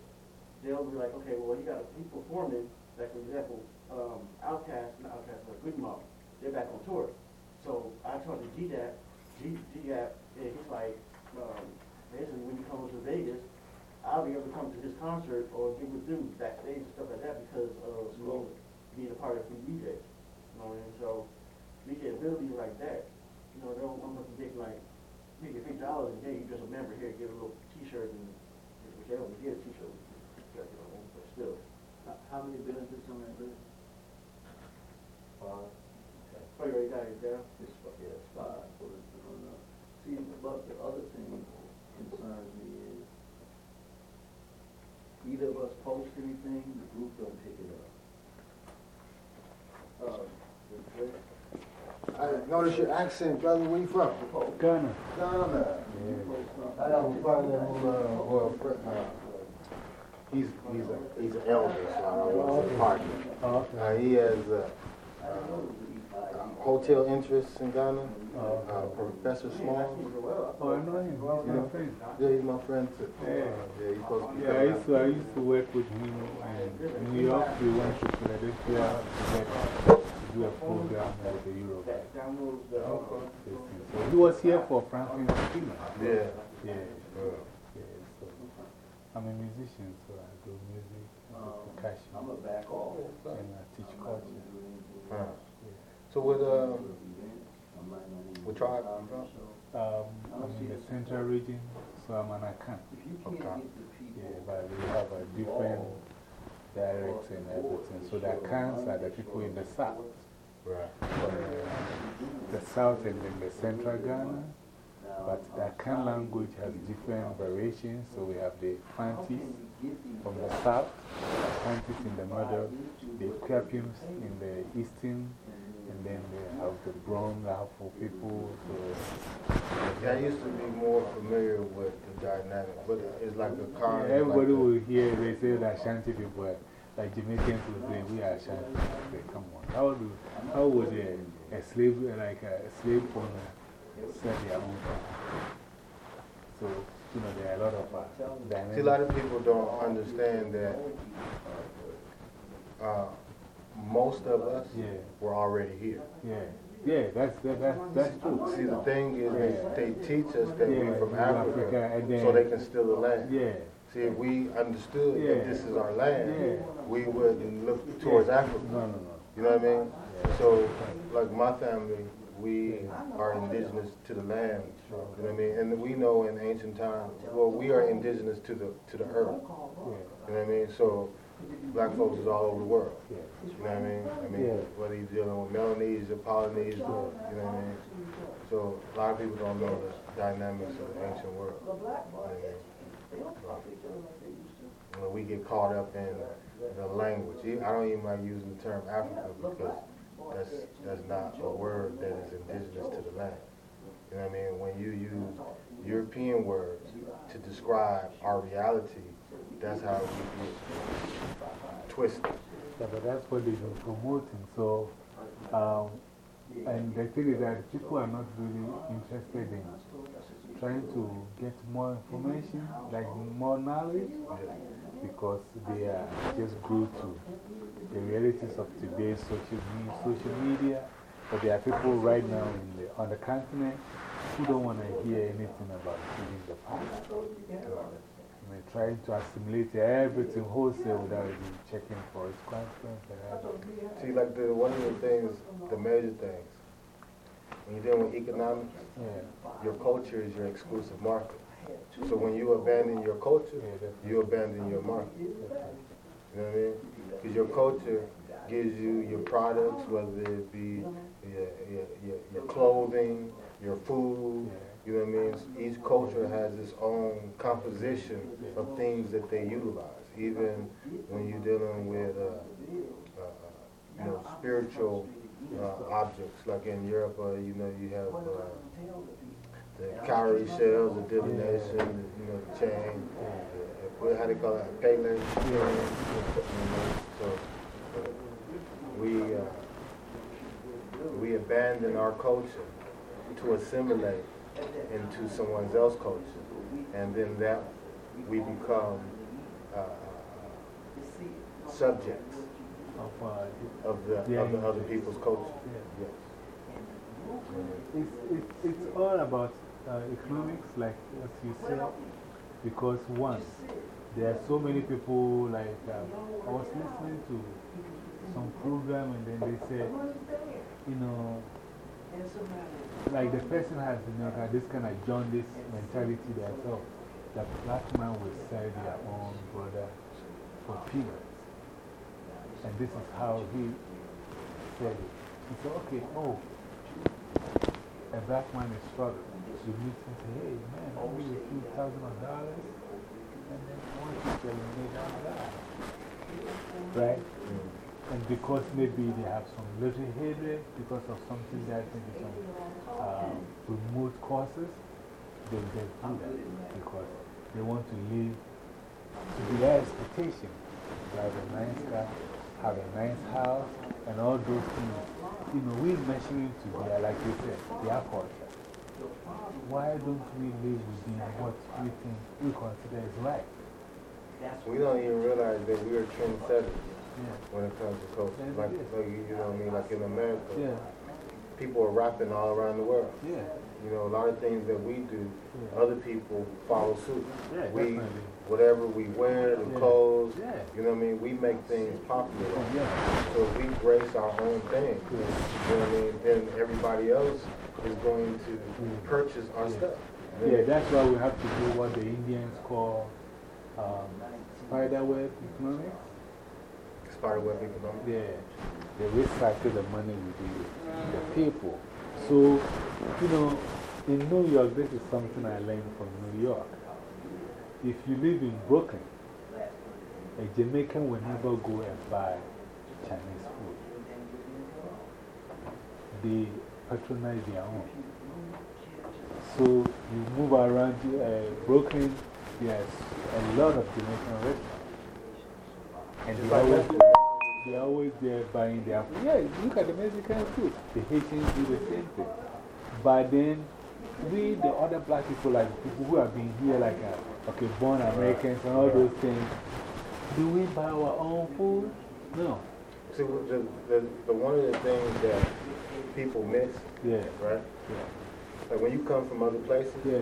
they'll be like, okay, well, you got a people performing, like for example, um, Outkast, not Outkast, but Goodie Mob, they're back on tour. So I talked to G-Dap, G-Dap, and he's like, um, basically when you come to Vegas, I'll be able to come to his concert or get with them backstage and stuff like that because of being a part of the DJ. You know what I mean? So we get abilities like that. You know, they don't I'm looking big like you get fifty dollars and then you just a member here, get a little T-shirt and which they don't get a T-shirt, but still. How, how many benefits on that list? Five. Oh, you already got. It's, fi- yeah, it's five, so it's, see, but the other thing concerns me is either of us post anything, the group don't pick it up. Uh, the- I notice your accent, brother, where you from? Ghana. Ghana. you post something- I have a partner who, uh, well, fr- uh, he's, he's a, he's an elder, so I don't want to say partner. Oh, Uh, he has, uh, hotel interests in Ghana, Oh. uh, Professor Small. oh, I know him. He's my friend. Yeah, he's my friend too. Yeah. Yeah, he's supposed to Yeah, I used to, I used to work with him in New York. We went to Philadelphia to do a program with the Europe. That downloads the, uh, So he was here for Franklin Spina. out. Yeah. Yeah, Yeah. yeah. So I'm a musician, so I do music, I do percussion, I'm a back off. and I teach culture. So what, uh, not tribe? Um, I'm in the central region, so I'm an Akan. If you can't Okay. get the people. Yeah, but we have a different dialects and everything. So the Akans are the people in the south. Right. The, the south and then the central Ghana. But the Akan language has different variations. So we have the Fantis from the south, Fantis in the middle, the Akuapems in the eastern, and then they have the Brong-Ahafo people. So Yeah, I used to be more familiar with the dynamic, but it's like a yeah, car. everybody will hear, they say that Ashanti people, like Jamaicans will say, we are Ashanti. I say, come on. How, do, how would a, a slave, like a slave owner, set their own time? So, you know, there are a lot of uh. See, a lot of people don't understand that uh, most of us Yeah. were already here. Yeah, yeah, that's, that, that's, that's true. See, the thing is, they, they teach us that Yeah, we're from Africa, Africa, and then- so they can steal the land. Yeah, See, if we understood that this is our land, we wouldn't look towards Africa. no, no, no. You know what I mean? So, like my family, we are indigenous to the land. You know what I mean? And we know in ancient times, well, we are indigenous to the, to the earth. You know what I mean? So, black folks is all over the world. yeah. You know what I mean? I mean, Yeah. whether you're dealing with Melanesia, Polynesian, you know what I mean? So, a lot of people don't know the dynamics of the ancient world. You know I mean? Know, we get caught up in the language. I don't even like using the term Africa because that's, that's not a word that is indigenous to the land. You know what I mean? When you use European words to describe our reality that's how we get twisted. Yeah, but that's what they're promoting. So, um, and the thing is that people are not really interested in trying to get more information, like more knowledge, because they are just glued to the realities of today's social, me social media. But there are people right now in the, on the continent who don't want to hear anything about living the past. I mean, trying to assimilate everything wholesale without even checking for its consequences. See, like the, one of the things, the major things, when you're dealing with economics, Yeah. your culture is your exclusive market. So when you abandon your culture, Yeah, you abandon your market. You know what I mean? Because your culture gives you your products, whether it be your, your, clothing, your food. You know what I mean? Each culture has its own composition of things that they utilize. Even when you're dealing with, uh, uh, you know, spiritual uh, objects, like in Europe, uh, you know, you have uh, the cowrie shells, the divination, the, you know, the chain, what, how they call it, payment. So, uh, we, uh, we abandon our culture to assimilate into someone else's culture. And then that, we become uh, subjects Of, uh, of the, of the other people's culture. Yes. It's, it's, it's all about uh, economics, like as you said, because one, there are so many people, like, um, I was listening to some program and then they said, you know, like the person has you know, this kind of jaundice mentality that, oh, the black man will sell their own brother for peanuts. And this is how he said it. He said, okay, oh, a black man is struggling. You meet him and say, hey, man, give you a few thousand of dollars. And then once you sell him, they down that. Right? And because maybe they have some little hatred because of something that maybe some um, remote causes, they just do that because they want to live to their expectation. Drive a nice car, have a nice house, and all those things. You know, we're measuring to their, like you said, their culture. Why don't we live within what we think we consider is right? We don't even realize that we are trendsetters Yeah. when it comes to culture. Like, like, you know what I mean? Like in America, Yeah, people are rapping all around the world. yeah, You know, a lot of things that we do, other people follow suit. yeah, We, definitely. whatever we wear, the Yeah. clothes, you know what I mean? We make things popular. Yeah. So we grace our own thing, you know what I mean? Then everybody else is going to purchase our stuff. Yeah, that's why we have to do what the Indians call um, spiderweb economics. Yeah, they recycle the money with the, the people. So, you know, in New York, this is something I learned from New York. If you live in Brooklyn, a Jamaican will never go and buy Chinese food. They patronize their own. So you move around uh, Brooklyn, there's a lot of Jamaican restaurants. And they always, they always there buying their food. Yeah, look at the Mexicans too. The Haitians do the same thing. But then, we, the other black people, like people who have been here, like uh, okay, born Americans and all those things, do we buy our own food? No. See, the, the, the, one of the things that people miss, Yeah, right? yeah, Like when you come from other places, yeah.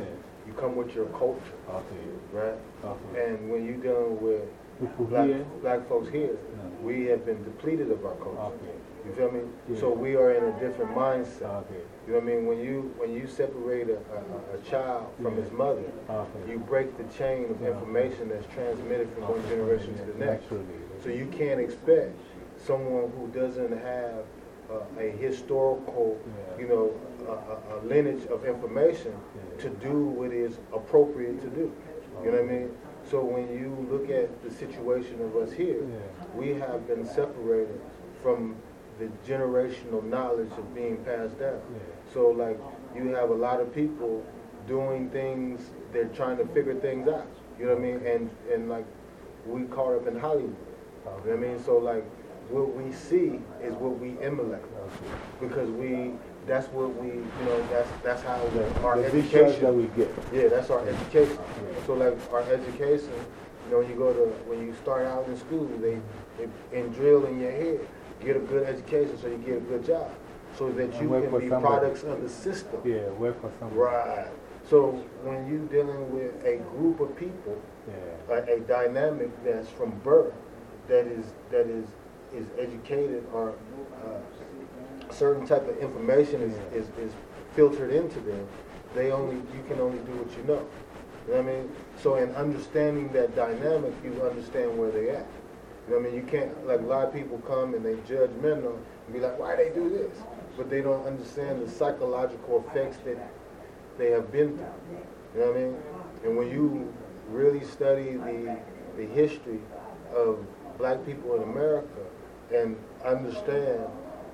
you come with your culture, Okay, right? okay. And when you're dealing with People black, black folks here, No. we have been depleted of our culture. Okay, You feel me? Yeah. So we are in a different mindset. okay, You know what I mean? When you, when you separate a, a, a child from Yeah. his mother, okay. you break the chain of information that's transmitted from one generation to the next. So you can't expect someone who doesn't have uh, a historical, Yeah. you know, a, a, a lineage of information Yeah. to do what is appropriate to do. You know what I mean? So when you look at the situation of us here, Yeah. we have been separated from the generational knowledge of being passed down. Yeah. So like you have a lot of people doing things, they're trying to figure things out. You know what I mean? And, and like we caught up in Hollywood. You know what I mean? So like, what we see is what we emulate. Because we, that's what we, you know, that's, that's how The, our visuals that we get. Yeah, that's our education. So like, our education, you know, when you go to, when you start out in school, they, they and drill in your head, get a good education so you get a good job. So that And you can be somebody. products of the system. Yeah, work for somebody. Right. So when you're dealing with a group of people, Yeah. a, a dynamic that's from birth, that is, that is, is educated or uh, certain type of information is, is, is filtered into them, they only, you can only do what you know. You know what I mean? So in understanding that dynamic, you understand where they at. You know what I mean? You can't, like a lot of people come and they judgmental and be like, why they do this? But they don't understand the psychological effects that they have been through. You know what I mean? And when you really study the, the history of black people in America and understand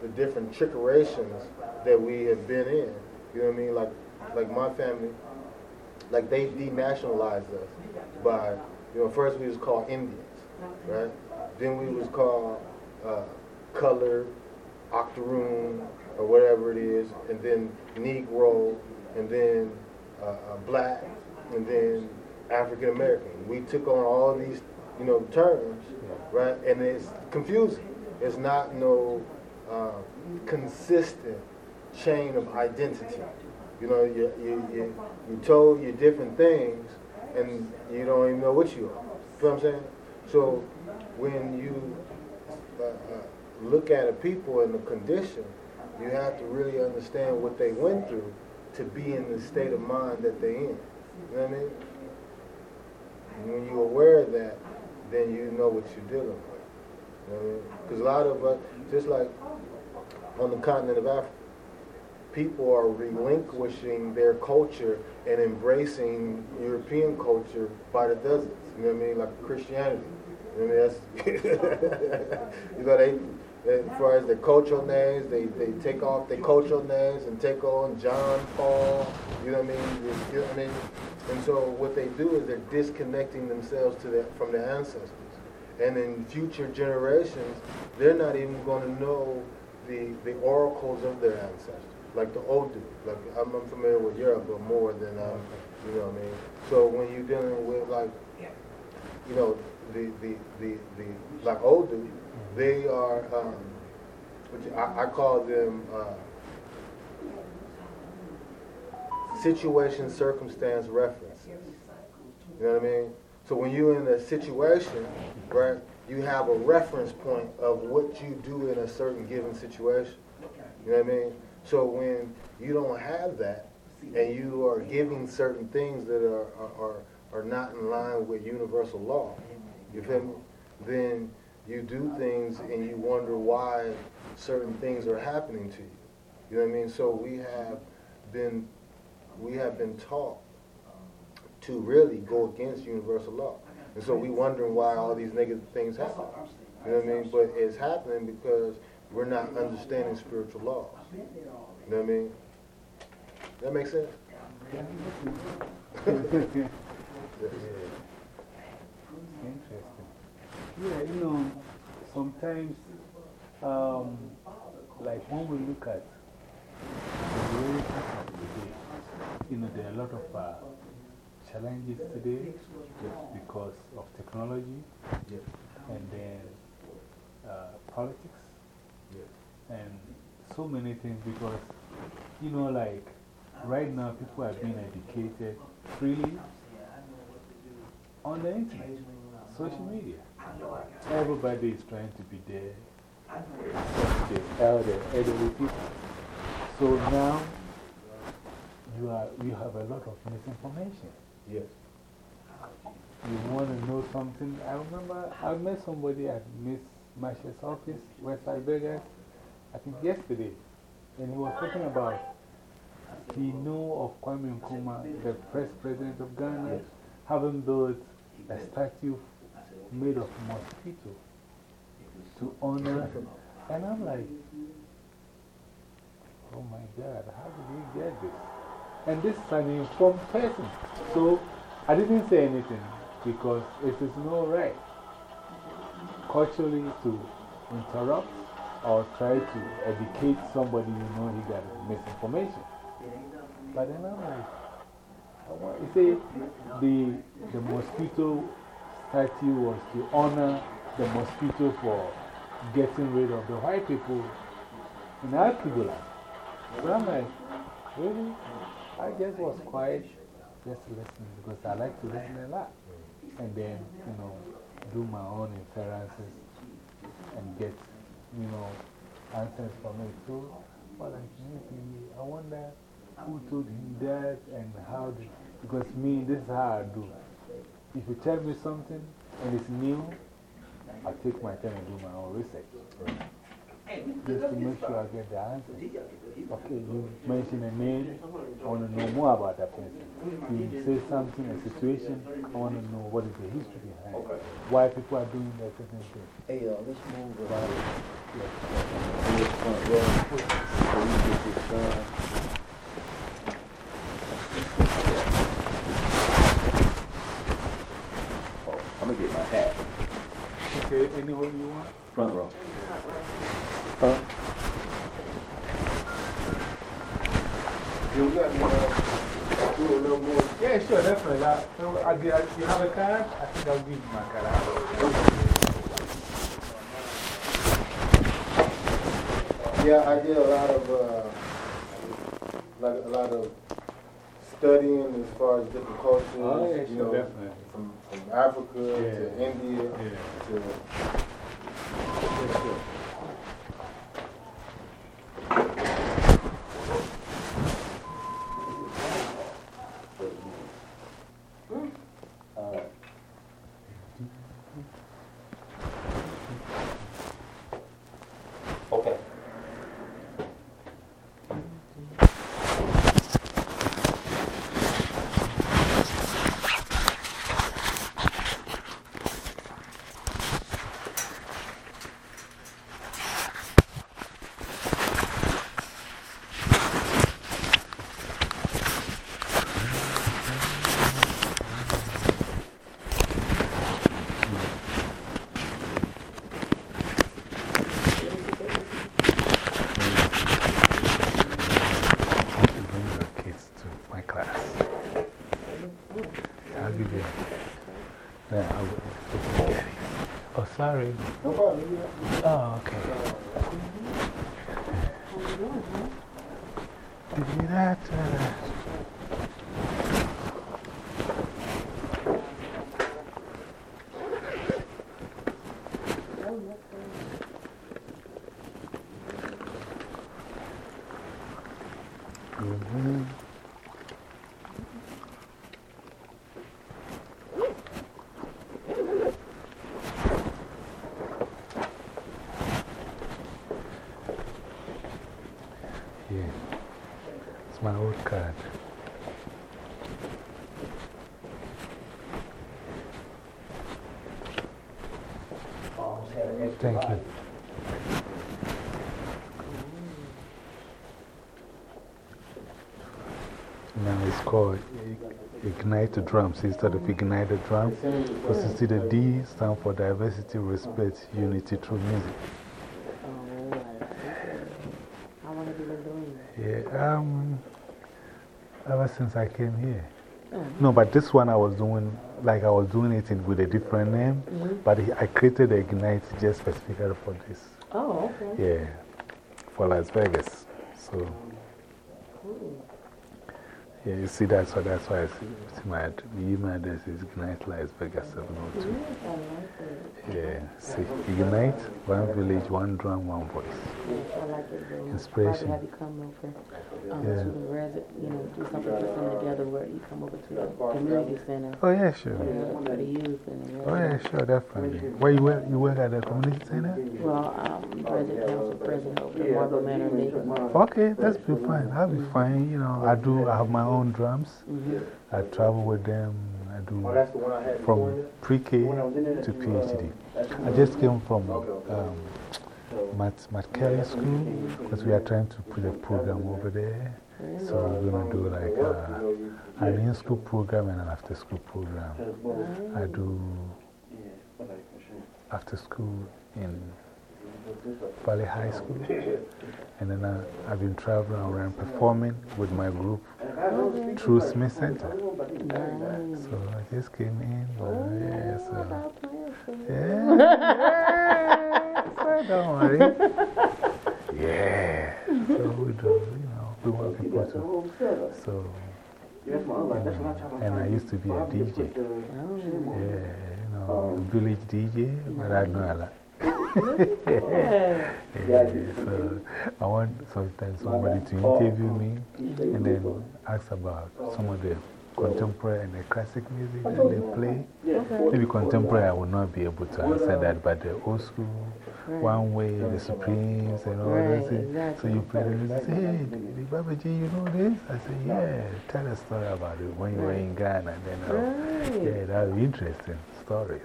the different trickerations that we have been in, you know what I mean? Like, like my family, like they denationalized us by, you know, first we was called Indians, right? Then we was called uh, colored, octoroon, or whatever it is, and then Negro, and then uh, uh, black, and then African American. We took on all these, you know, terms, right? And it's confusing. It's not no uh, consistent chain of identity. You know, you, you, you, you told you different things, and you don't even know what you are. You know what I'm saying? So when you uh, uh, look at a people and the condition, you have to really understand what they went through to be in the state of mind that they're in. You know what I mean? And when you're aware of that, then you know what you're dealing with. You know I mean? Because a lot of us, just like on the continent of Africa, people are relinquishing their culture and embracing European culture by the dozens. You know what I mean? Like Christianity. You know what I mean? That's, you know, they, as far as their cultural names, they, they take off their cultural names and take on John, Paul, you know what I mean? You know what I mean? And so what they do is they're disconnecting themselves to their, from their ancestors. And in future generations, they're not even going to know the, the oracles of their ancestors, like the Odu. Like I'm, I'm familiar with Yoruba, but more than um, you know what I mean. So when you're dealing with like, you know, the the the, the like Odu, they are. Um, which I, I call them uh, situation, circumstance, references. You know what I mean? So when you're in a situation, right, you have a reference point of what you do in a certain given situation. You know what I mean? So when you don't have that, and you are giving certain things that are, are, are not in line with universal law, you feel me? Then you do things and you wonder why certain things are happening to you. You know what I mean? So we have been, we have been taught to really go against universal law. And so we wondering why all these negative things happen. You know what I mean? But it's happening because we're not understanding spiritual laws. You know what I mean? That makes sense? Interesting. Yeah, you know, sometimes, um, like when we look at the day, you know, there are a lot of uh, challenges today just because of technology and then uh, politics and so many things because, you know, like right now people are being educated freely on the internet, social media. Everybody is trying to be there, the elder, elderly people. So now you, are, you have a lot of misinformation. Yes. You want to know something? I remember I met somebody at Miss Marsha's office, Westside Vegas, I think yesterday, and he was talking about he knew of Kwame Nkrumah, the first president of Ghana, having built a statue made of mosquito to honor. And I'm like, oh my God, how did he get this? And this is an informed person. So I didn't say anything because it is no right. culturally to interrupt or try to educate somebody you know he got misinformation. But then I'm like, I you see, the, the mosquito statue was to honor the mosquito for getting rid of the white people in Artigola. So I'm like, really? I just was quiet, just listening because I like to listen a lot. And then, you know, do my own inferences and get, you know, answers from it. So, well, like, maybe I wonder who told him that and how did, because me, this is how I do. If you tell me something and it's new, I take my time and do my own research. Just to make sure I get the answer. Okay, you mention a name, I want to know more about that person. You say something, a situation, I want to know what is the history behind it. Why people are doing that certain thing. Hey, uh, let's move around. In this front row, so we get this. Oh, I'm gonna get my hat. Okay, anywhere you want? Front row. You uh, do a little more. Yeah, sure, definitely. I, so, I, I, you have a card? I think I'll give you my card. Yeah, I did a lot of, uh, like a lot of studying as far as different cultures. Oh, yeah, you sure, know, definitely. From, from Africa to Yeah. India Yeah. to. Yeah, sure. Card. Thank you. Now it's called Ignite the Drums instead of Ignite the Drum. Because you see, the D stands for Diversity, Respect, Unity through music. Oh, How ever since I came here. Oh. No, but this one I was doing, like I was doing it in, with a different name, -hmm. but I created the Ignite just specifically for this. Oh, okay. Yeah, for Las Vegas. So, Cool. Yeah, you see that, so that's why I see, see my email address is Ignite Las Vegas 702. Yes, I. Yeah, see, Ignite, one village, one drum, one voice. Yes, I like it very much. Inspiration. Have you come over um, Yeah. to the resident, you know, do something, put something together where you come over to the community center Oh, yeah, sure. for the, for the youth and the Oh, yeah, sure, definitely. Where you work, you work at the community center? Well, um, President, Council President over the Marble Manor neighborhood. Okay, that's be fine. I'll be fine. You know, I do, I have my own drums. Mhm. I travel with them. I Oh, do one I had from pre K When I was in there, to PhD. uh, the I just came from um, Matt, Matt Kelly School because we are trying to put a program over there. So we're going to do like uh, an in school program and an after school program. I do after school in Valley High School. And then I, I've been traveling around performing with my group through Smith Center. So I just came in. uh, yeah, so. Yeah, yeah, so don't worry. Yeah. So we do, you know, we want people to. So, That's my uncle, that's what I'm talking and I used to be a DJ. Yeah, you know, village DJ, but I know a lot. Yeah, so I want sometimes somebody to interview me and then ask about some of the contemporary and the classic music that they play. Maybe contemporary, I will not be able to answer that, but the old school, one way, the Supremes, and all those things. So you play the music, say, hey, the Baba G, you know this? I say, yeah, tell a story about it when you were in Ghana. And then, yeah, that would be interesting. Stories.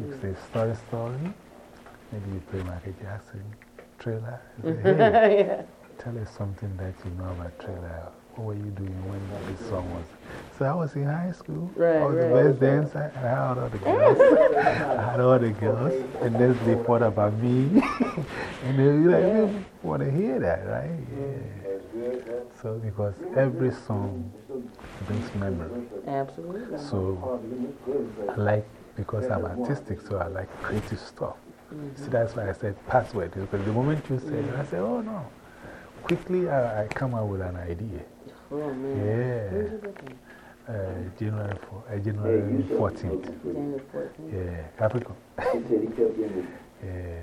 You say story, story. Maybe you play Michael Jackson Thriller. Say, hey, tell us something that you know about Thriller. What were you doing when this song was? So I was in high school. Right, I was right. the best dancer. and I had all the girls. I had all the girls. And then they thought about me. and they were like, you want to hear that, right? Yeah. So, because every song brings memory. Absolutely. So, I like, because I'm artistic, so I like creative stuff. See, that's why I said password. Because the moment you said it, I said, oh no. Quickly, I, I come up with an idea. Oh, man. Yeah. Where's your birthday? Uh, January, four, uh, January 14th. January 14th. Yeah, Capricorn. He said he kept getting, Yeah.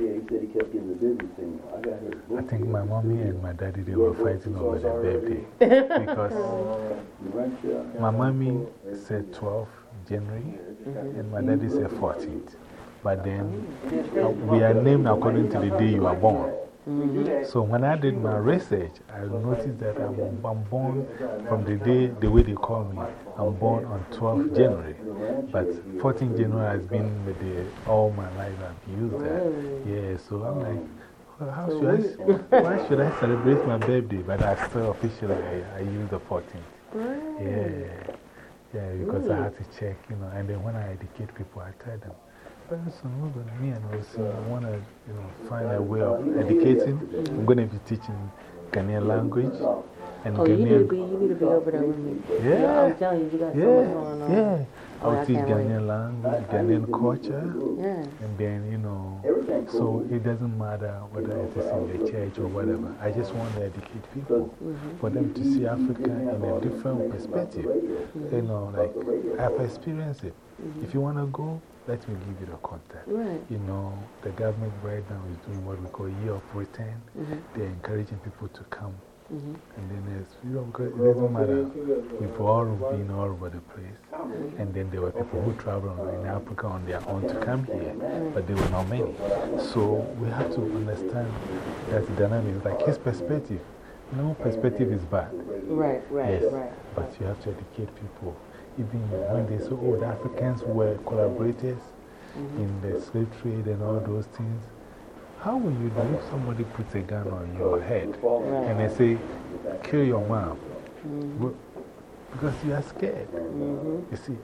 yeah, he said he kept getting the business thing. I got his I think my mommy and my daddy, they were fighting over the birthday. Because You run shit. my mommy said 12th January and my daddy said 14th. But then uh, we are named according to the day you are born. So when I did my research, I noticed that I'm, I'm born from the day, the way they call me, I'm born on 12th January. But 14th January has been the day all my life I've used that. Yeah, so I'm like, well, how should I, why should I celebrate my birthday? But I still officially, I, I use the 14th. Yeah, yeah, because I had to check, you know, and then when I educate people, I tell them, very soon going to, me and uh, want to, you know, find a way of educating. I'm going to be teaching Ghanaian language and Oh, you need to be, you need to be over there with me. Yeah. I'm telling you, you got so much going on. yeah. Oh, I I'll teach. Ghanaian language, Ghanaian culture, Yeah. and then, you know, so it doesn't matter whether it is in the church or whatever. I just want to educate people for them to see Africa in a different perspective. You know, like I've experienced it. If you want to go, let me give you the contact. Right. You know, the government right now is doing what we call year of return. Mhm. They're encouraging people to come. And then there's, you know, because it doesn't matter. We've all been all over the place. And then there were people who traveled in Africa on their own to come here, but there were not many. So we have to understand that the dynamic, like his perspective. No perspective is bad. Right, right, Yes. right. But you have to educate people. Even when they say, oh, the Africans were collaborators mm-hmm. in the slave trade and all those things, how will you know if somebody puts a gun on your head and they say, kill your mom? Well, Because you are scared. You see,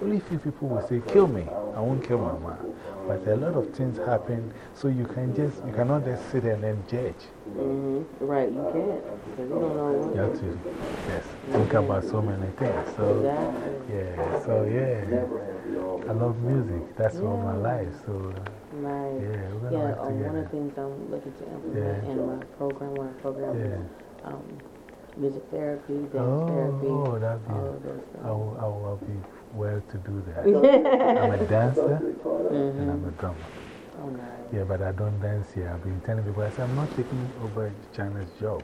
only few people will say, kill me, I won't kill my mom. But a lot of things happen, so you, can just, you cannot just sit and then judge. -hmm. Right, you can't. Because you don't know what. You have to yes, think about so many things. So, Exactly. yeah, so yeah, I love music. That's all my life. So, Right. yeah, we're going to Yeah, um, one of the things I'm looking to implement Yeah. in my program, one program is Yeah. um, music therapy, dance therapy, Oh, oh that'd be, all of those I will. I will be well to do that. I'm a dancer and I'm a drummer. Oh, nice. Yeah, but I don't dance here. I've been telling people, I said, I'm not taking over China's job.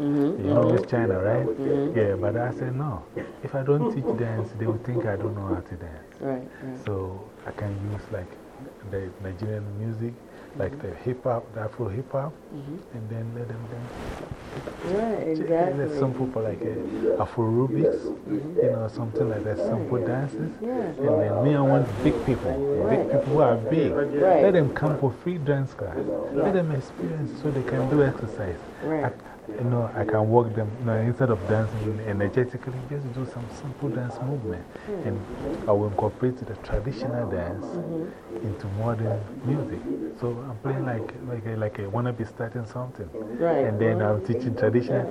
Mm-hmm. You know Miss China, right? Yeah, but I said, no. If I don't teach dance, they will think I don't know how to dance. Right, right. So I can use like the Nigerian music, like the hip hop, the Afro hip hop, and then let them dance. Right, There's exactly. some people like uh, Afro Rubics, you know, something like that, simple dances. Yeah. And then me, I want big people, big people who are big. Right. Let them come for free dance class. Let them experience so they can do exercise. Right. You know, I can walk them, you know, instead of dancing energetically, just do some simple dance movement. And I will incorporate the traditional dance into modern music. So I'm playing like, like, a, like I want to be starting something. Right. And then I'm teaching traditional.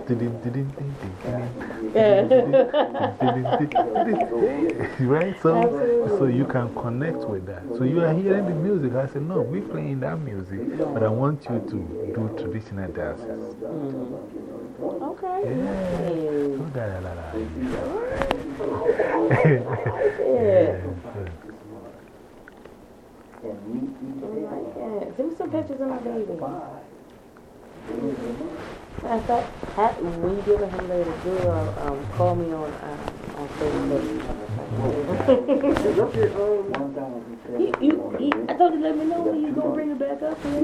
Right? So, so you can connect with that. So you are hearing the music. I said, no, we're playing that music, but I want you to do traditional dances. Okay. Yeah. Yeah. Send me some pictures of my baby. Of fact, you give him later, do uh, um, call me on, uh, on Facebook. Is up here, um, you, you, you, I thought you let me know when you gonna bring it back up here.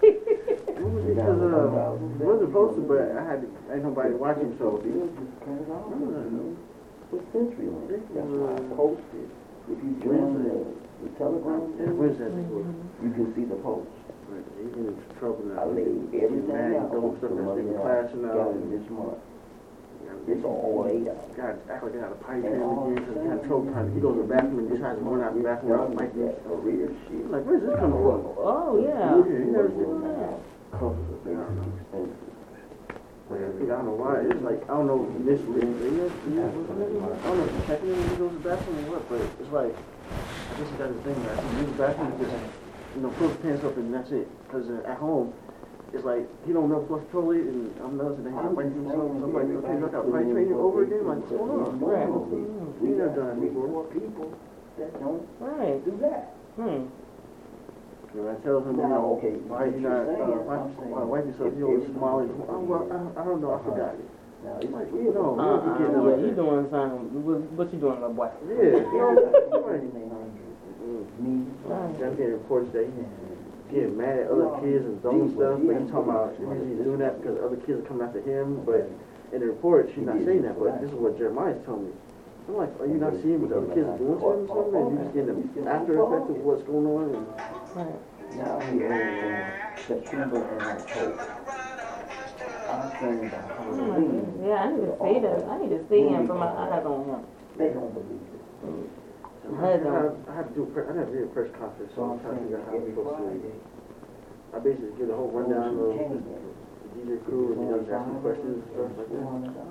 because, uh, it wasn't posted, but I had, ain't nobody watching, so. I don't know. Posted. If you join the, the telegram, Yeah, where's that? you can see the post. He's in trouble now. I leave He's everything mad, out. he's doing stuff the that's money in I class now. got in this month. It's all eight hours. God, act like I got a pipe in again, because he had trouble trying, he goes to the bathroom and decides to run out the bathroom without Like piping. that career. Like, where's this coming from? Oh, yeah. Yeah, you never did Yeah. Costs are basically expensive. Like, I think, I don't know why, it's like, I don't know know, I don't know if he's checking in when he goes to the bathroom or what, but it's like, I guess he got his thing right, he uses the bathroom, he just, you know, pulls his pants up and that's it, cause uh, at home, it's like, he don't know flush toilet, and I'm noticing that he's fighting himself, so I'm like, okay, I got fight training over again, like, what's going on? Right. He never done that before. People that don't Right. do that. Hmm. And I tell him, you know, okay, why you you're not, uh, saying, why, I'm why wife yourself, if you always everybody- smiling, oh, well, I, I don't know, I forgot it. Now, it's Like, like, you know, Uh, you don't uh, yeah, you that. doing something, what, what you doing, little boy? Yeah, you know, right. me, I'm getting reports that he getting mad at other kids and throwing stuff, but he's talking about, he's doing that because other kids are coming after him, but in the report, she's not saying that, but this is what Jeremiah's telling me. I'm like, are you not seeing what the other kids are doing to him or something, and you just getting the after effect of what's going on, and Right. now we are in September and October. I'm saying by Oh, Halloween. Yeah, I need to see that. I need to see him for my eyes on him. they don't believe it. Mm. I had, uh, I had to do, a pre- I had to do a press conference, so So I'm I'm trying to saying figure out how every we're supposed to. Friday, I basically give the whole rundown of the DJ crew, and you know, ask me questions and stuff like that.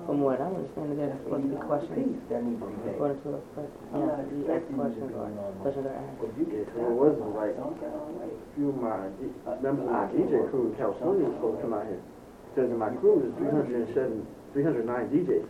From what I'm understanding, there's supposed to be questions. That needs to be paid. According to the, que- I'm not yeah, you ask expecting you to questions be or on my- questions are asked. But you Yeah, get 'cause it wasn't like, some kind of way. a few of my D- members of my DJ crew in California was supposed to come out here. Because in my crew is three hundred and seven, three hundred and nine DJs.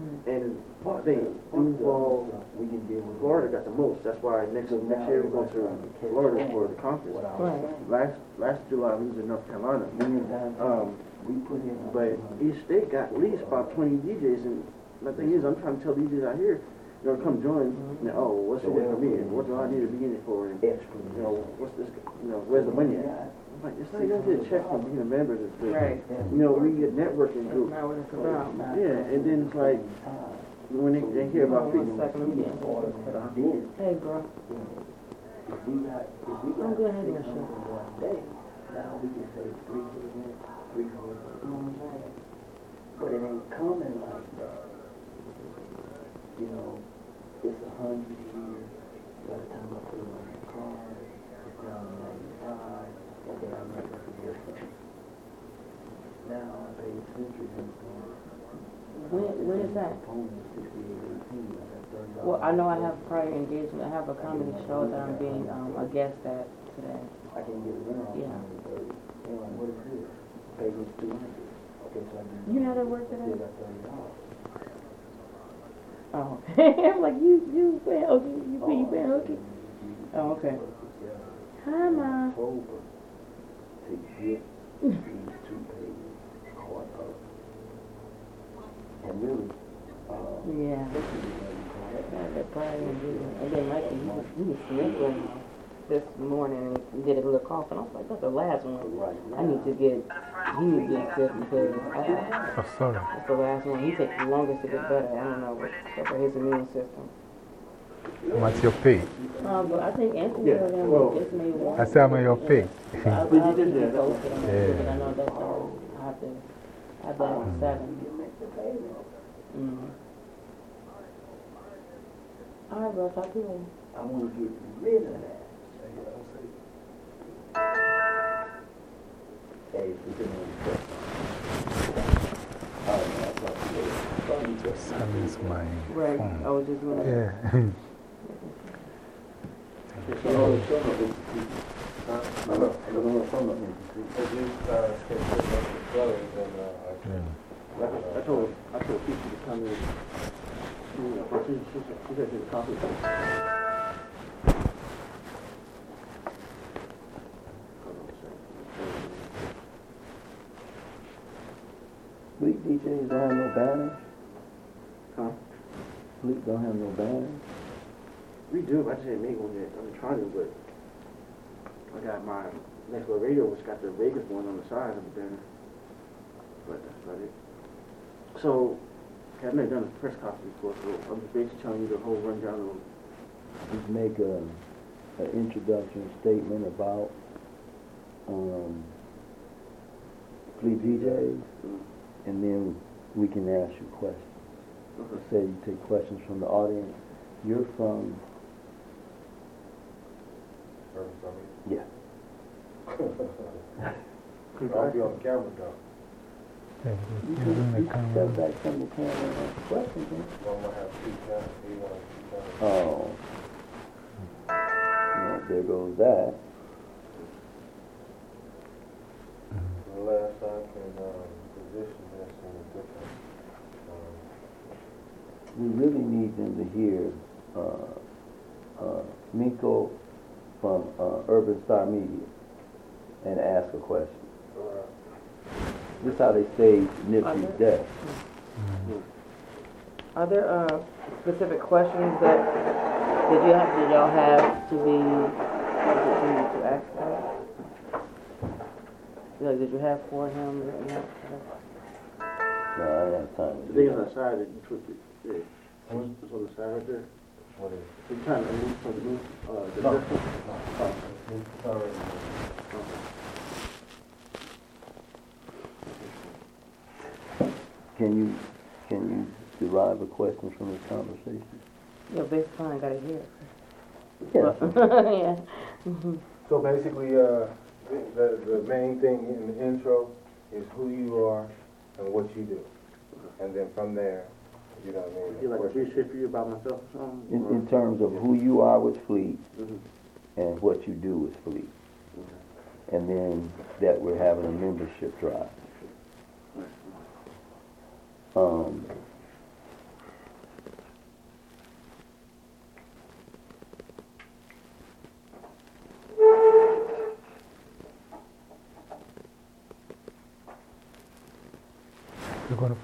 Mm-hmm. And I think Duval, We can deal with. Florida got the most, that's why next, next year we're going to Florida for the conference. What I was Right. Last, last July, we was in North Carolina. Million times, Um, we put in. But each state got at least about twenty DJs, and the thing is, I'm trying to tell DJs out here, you know, come join, you know, oh, what's it for me, and what do I need to be in it for, and, Extra. you know, what's this, you know, where's the money at? I'm like, it's not, you don't get a check from being a member, it's just, Right. you know, we get networking groups. group. it's about. Yeah, and then it's like, when they, they hear about One people, second, let me get Then, Hey, bro. we got, if we got. I'm good, how you doing, six sir? hundred one day, now we can say three hundred, three hundred, you know what I'm saying? But it ain't coming like that. You know, it's a hundred years. by the time I put it on the card, it's down to ninety-five, then I up the difference. Now I pay century income. When, when is that? Phone is sixty-eight eighteen, I got thirty dollars. Well, I know I have prior engagement. I have a comedy show that I'm being, um, a guest at today. I can get it in on Yeah. You know, what is this? Pay me two hundred. Okay, so I can. You know that work today? got thirty dollars. Oh. I'm like, you, you playing hooky? You, play- you playing hooky? Oh, okay. Hi, Ma. To get these two pages caught up. And really, uh, Yeah. I had that prior engagement. And then Mikey, he was, was sniffling this morning and did a little cough. And I was like, that's the last one. right I need to get, he to get sick because Oh, sorry. That's the last one. He takes the longest to get better. I don't know what for his immune system. What's your pay? Um, but I think Anthony Yeah, and them well, just made one. I say I'm on your pay. I'll, But you I'll did keep you that, that's posted on that, Yeah. but I know that's all. I have do. I've done it for seven. You make the payment. Mm. All right, bro, talk to you later. I wanna get rid of that. Hey, we can only press on. All right, I'll talk to you later. Talk to you later. Silence my Right, phone. I was just gonna. Yeah. I can. Yeah. I I told, I told people to come in, she, said she was confident. Fleet DJs don't have no banners? Huh? Fleet don't have no banners? We do, I just ain't make one yet, I'm trying to, but I got my next level radio, which got the Vegas one on the side of the banner. But that's about it. So, I've never done a press conference before, so I'm just basically telling you the whole rundown of Just make a, an introduction statement about, um, Fleet DJs, Mm. and then we can ask you questions. Okay. Say you take questions from the audience. You're from, Urban Summit. yeah. I'll be on camera though. You can, you can step back from the camera and ask questions, man. I'm gonna have two cameras, he wants two cameras. Oh. Well, there goes that. The last I can, um, position this in a different, um, We really need them to hear, uh, uh, Miko from, uh, Urban Star Media and ask a question. This is how they stay Nipsey's death. Are there, uh, specific questions that, did you have, did y'all have to be, to, to ask her? Like, did you have for him written out? No, I didn't have time to The do thing on that. the side that you twist it, yeah. It's on the side right there. What is? So you trying to move from the move, uh, the No. different. It's already, okay. Can you, can you derive a question from this conversation? Yeah, based upon, I gotta hear. Yeah. Yeah. So basically, uh, the, the main thing in the intro is who you are and what you do. And then from there, you know what I mean? You like a brief history about myself or something? In, in terms of who you are with Fleet Mhm. and what you do with Fleet. And then that we're having a membership drive. Um,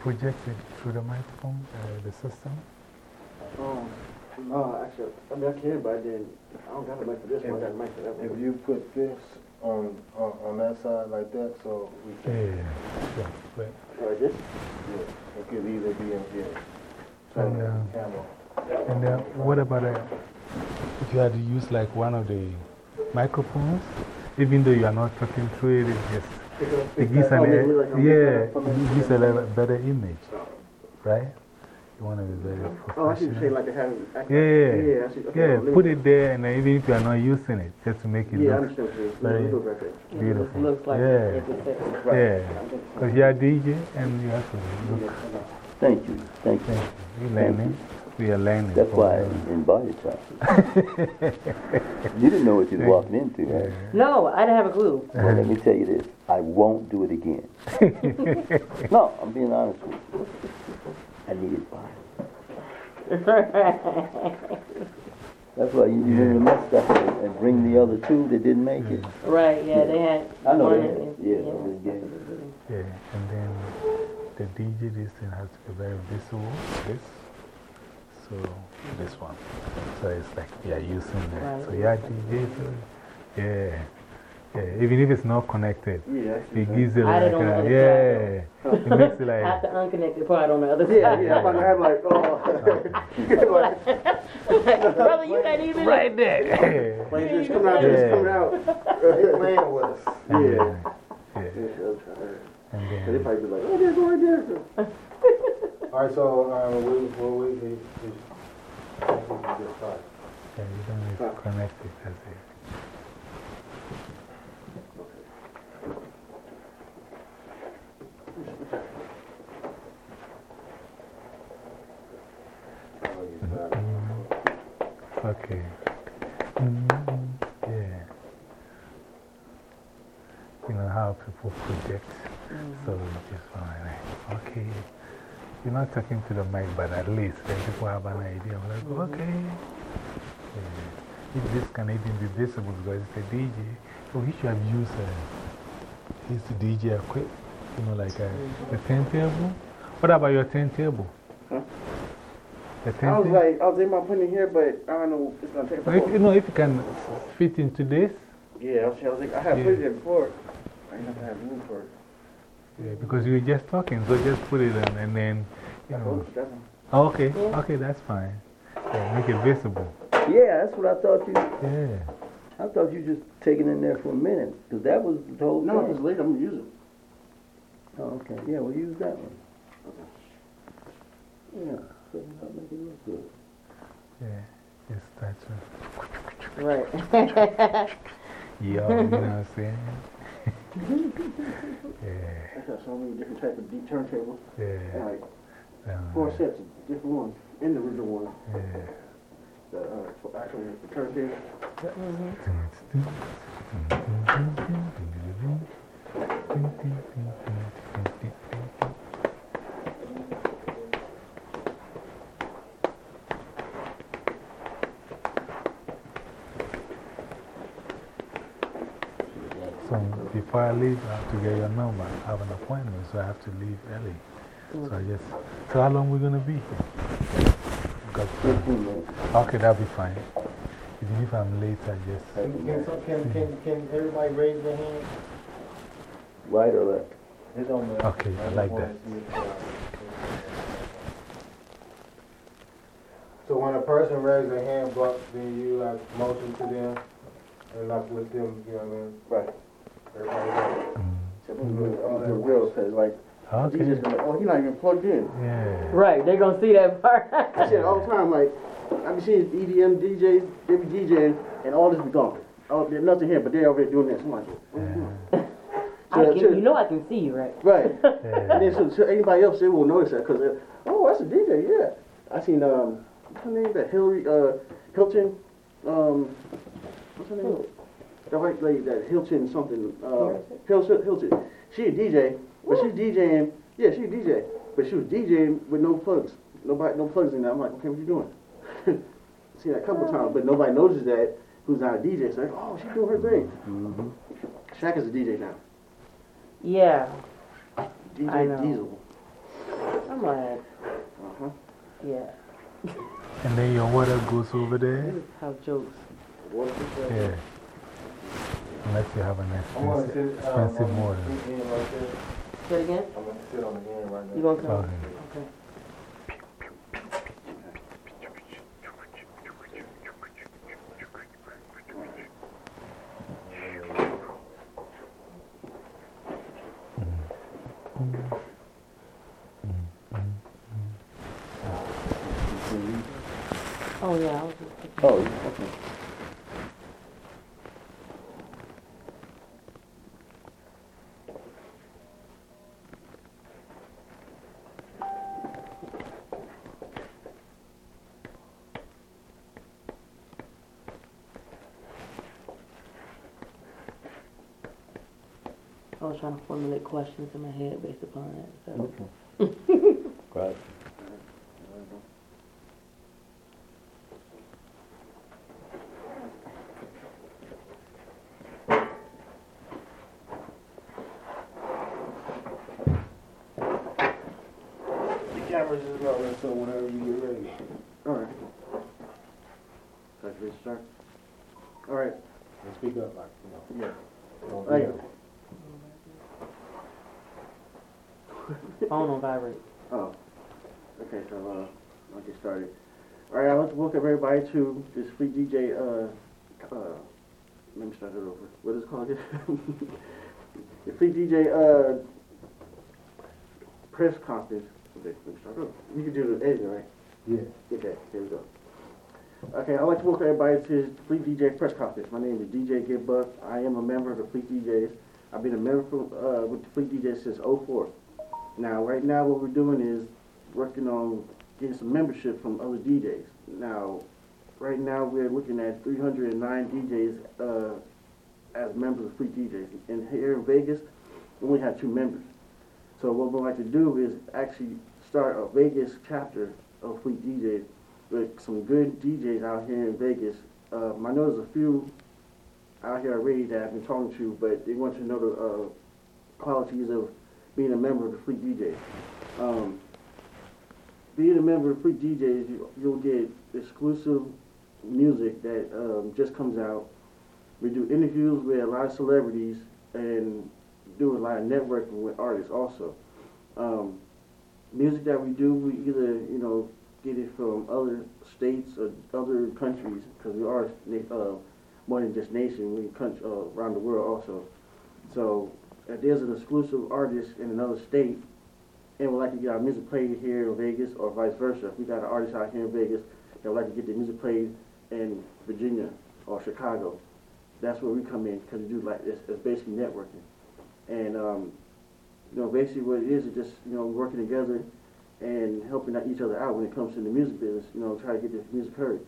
You're going to project it through the microphone, uh, the system? Um, no, actually, I mean, I can, but then, I don't got a mic for this one, I got a mic for that If you put this on, on, on that side like that, so we Yeah, can, yeah, sure. But Or this? yeah, it could either be in here. So And, the uh, camera. And then what about uh, if you had to use like one of the microphones, even though you are not talking through it, it just it gives an, yeah, it gives a better image, right? You want to be very Oh, I see what you're saying, professional. like they have. Yeah, yeah, Yeah, yeah. Put it there, and even if you are not using it, just to make it Yeah, look understand what you're very Let me look right there. beautiful. Looks like yeah, it could fit. yeah. Because you are DJ, and you have to look. thank you, thank you. Thank you. We're learning. We are learning. That's from why I you. invited you. You didn't know what you was walking into, right? No, I didn't have a clue. Well, let me tell you this, I won't do it again. No, I'm being honest with you. I needed five. That's why you, you remember that stuff and, and bring the other two that didn't make it. Right, yeah, they had. I know one they had, yeah, they did. Yeah, and then the DJ, this thing has to be very visible, this. So, this one. So it's like we are using that. So, Right. yeah, DJ, so, yeah. Yeah, even if it's not connected, Yeah, it gives it I like, did the a, yeah, it makes it I have like, the unconnected part on the other side. yeah, I'm about to have like, oh. Brother, you ain't even. right there. Like, it's coming out, it's Yeah. coming out. They playing with us. Yeah. yeah, yeah. Yeah, I'm. And And Cause they then, probably be like, oh, there's right there. Alright, so, um, we, I think we can just start. yeah, you don't need to connect it, it. Started. Okay. Mm, yeah. You know how people project, so it's just fine. Okay. You're not talking to the mic, but at least then people have an idea. I'm like, okay. Yeah. If this can even be visible because it's a DJ, so he should have used uh, his DJ equipment, you know, like uh, the turntable. What about your turntable? Huh? The I was like, I was thinking about putting it here, but I don't know, it's gonna take a Well, if, you know, if you can fit into this, Yeah, I was, I was like, I had Yeah. put it there before. I didn't have room for it. Yeah, because you were just talking, so just put it in and then, you know. told you, that's- Oh, okay, okay, that's fine. Yeah, make it visible. Yeah, that's what I thought you, Yeah. I thought you just taking in there for a minute, cause that was the whole No, if it's thing. late, I'm gonna use it. Oh, okay, yeah, we'll use that one. Yeah, so I'll make it look good. Yeah, just that's it. Right. Yeah, you know what I'm saying? Yeah, I got so many different types of deep turntables, yeah. like um, four sets of different ones, and the original one, yeah. the uh, actual turntable. So before I leave, I have to get your number. I have an appointment, so I have to leave early. So I just, so how long we going to be here? Because, Fifteen minutes. okay, that'll be fine. Even if I'm late, I just. Can, can, can, can, can everybody raise their hand? Right or left? It's on the. Okay, I like that. So when a person raises their hand, Buck, then you like motion to them and like with them, you know what I mean? Right. Everybody got it. Except when you do it, the real, cause like, Okay. DJ's gonna like, oh, he's not even plugged in. Yeah. Right, they're gonna see that part. I see it all the time, like, I be seeing EDM DJs, they be DJing, and all this be gone. Oh, there's nothing here, but they're already doing this. I'm like, what are you doing? I So- can, so- you know I can see you, right? Right. Yeah. And then so, so anybody else, they won't notice that, cause, oh, that's a DJ, yeah. I seen, um, what's her name, that Hillary, uh, Hilton, um, what's her name? The white lady, that Hilton something, uh, Hilton, Hilton. She a DJ, but she's DJing, yeah, she a DJ, but she was DJing with no plugs, nobody, no plugs in there. I'm like, okay, what you doing? Seen that a couple times, but nobody notices that who's not a DJ. So like, oh, she's doing her thing. Mm-hmm. Shaq is a DJ now. Yeah. DJ I know. Diesel. I'm like, Uh-huh. yeah. And then your water goes over there? Have jokes. What is? Yeah. Unless you have an I expensive, um, expensive on water. the end right there. Say it again? I'm gonna sit on the end right You now. gonna come? Okay. Okay. Mm-hmm. Mm-hmm. Mm-hmm. Oh, yeah, I was just. Oh, okay. Was trying to formulate questions in my head based upon that. So. Okay. Right. The cameras is rolling, so whenever you get ready. All right. So I can start. All right. And speak up like, you know. Yeah. don't I be- am. Phone on vibrate. Oh. Okay, so uh, I'll get started. All right, I'd like to welcome everybody to this free DJ. Uh, uh, let me start it over. What is it called again? the free DJ uh, press conference. Okay, let me start over. You can do the editing, right? Yeah. Okay, here we go. Okay, I'd like to welcome everybody to the Fleet DJ press conference. My name is DJ Get Buck. I am a member of the Fleet DJs. I've been a member from, uh, with the Fleet DJs since '04. Now, right now, what we're doing is working on getting some membership from other DJs. Now, right now, we're looking at 309 DJs uh, as members of Free DJs. And here in Vegas, we only have two members. So what we'd like to do is actually start a Vegas chapter of Free DJs with some good DJs out here in Vegas. Um, I know there's a few out here already that I've been talking to, but they want to know the uh, qualities of being a member of the Fleet DJs. Um, being a member of Fleet DJs, you, you'll get exclusive music that um, just comes out. We do interviews with a lot of celebrities and do a lot of networking with artists also. Um, music that we do, we either, you know, get it from other states or other countries, because we are uh, more than just nation, we country, uh, around the world also. So if there's an exclusive artist in another state, and would like to get our music played here in Vegas, or vice versa, if we got an artist out here in Vegas that would like to get their music played in Virginia or Chicago, that's where we come in, because we do like, it's, it's basically networking. And, um, you know, basically what it is, is just, you know, working together and helping each other out when it comes to the music business, you know, try to get the music heard.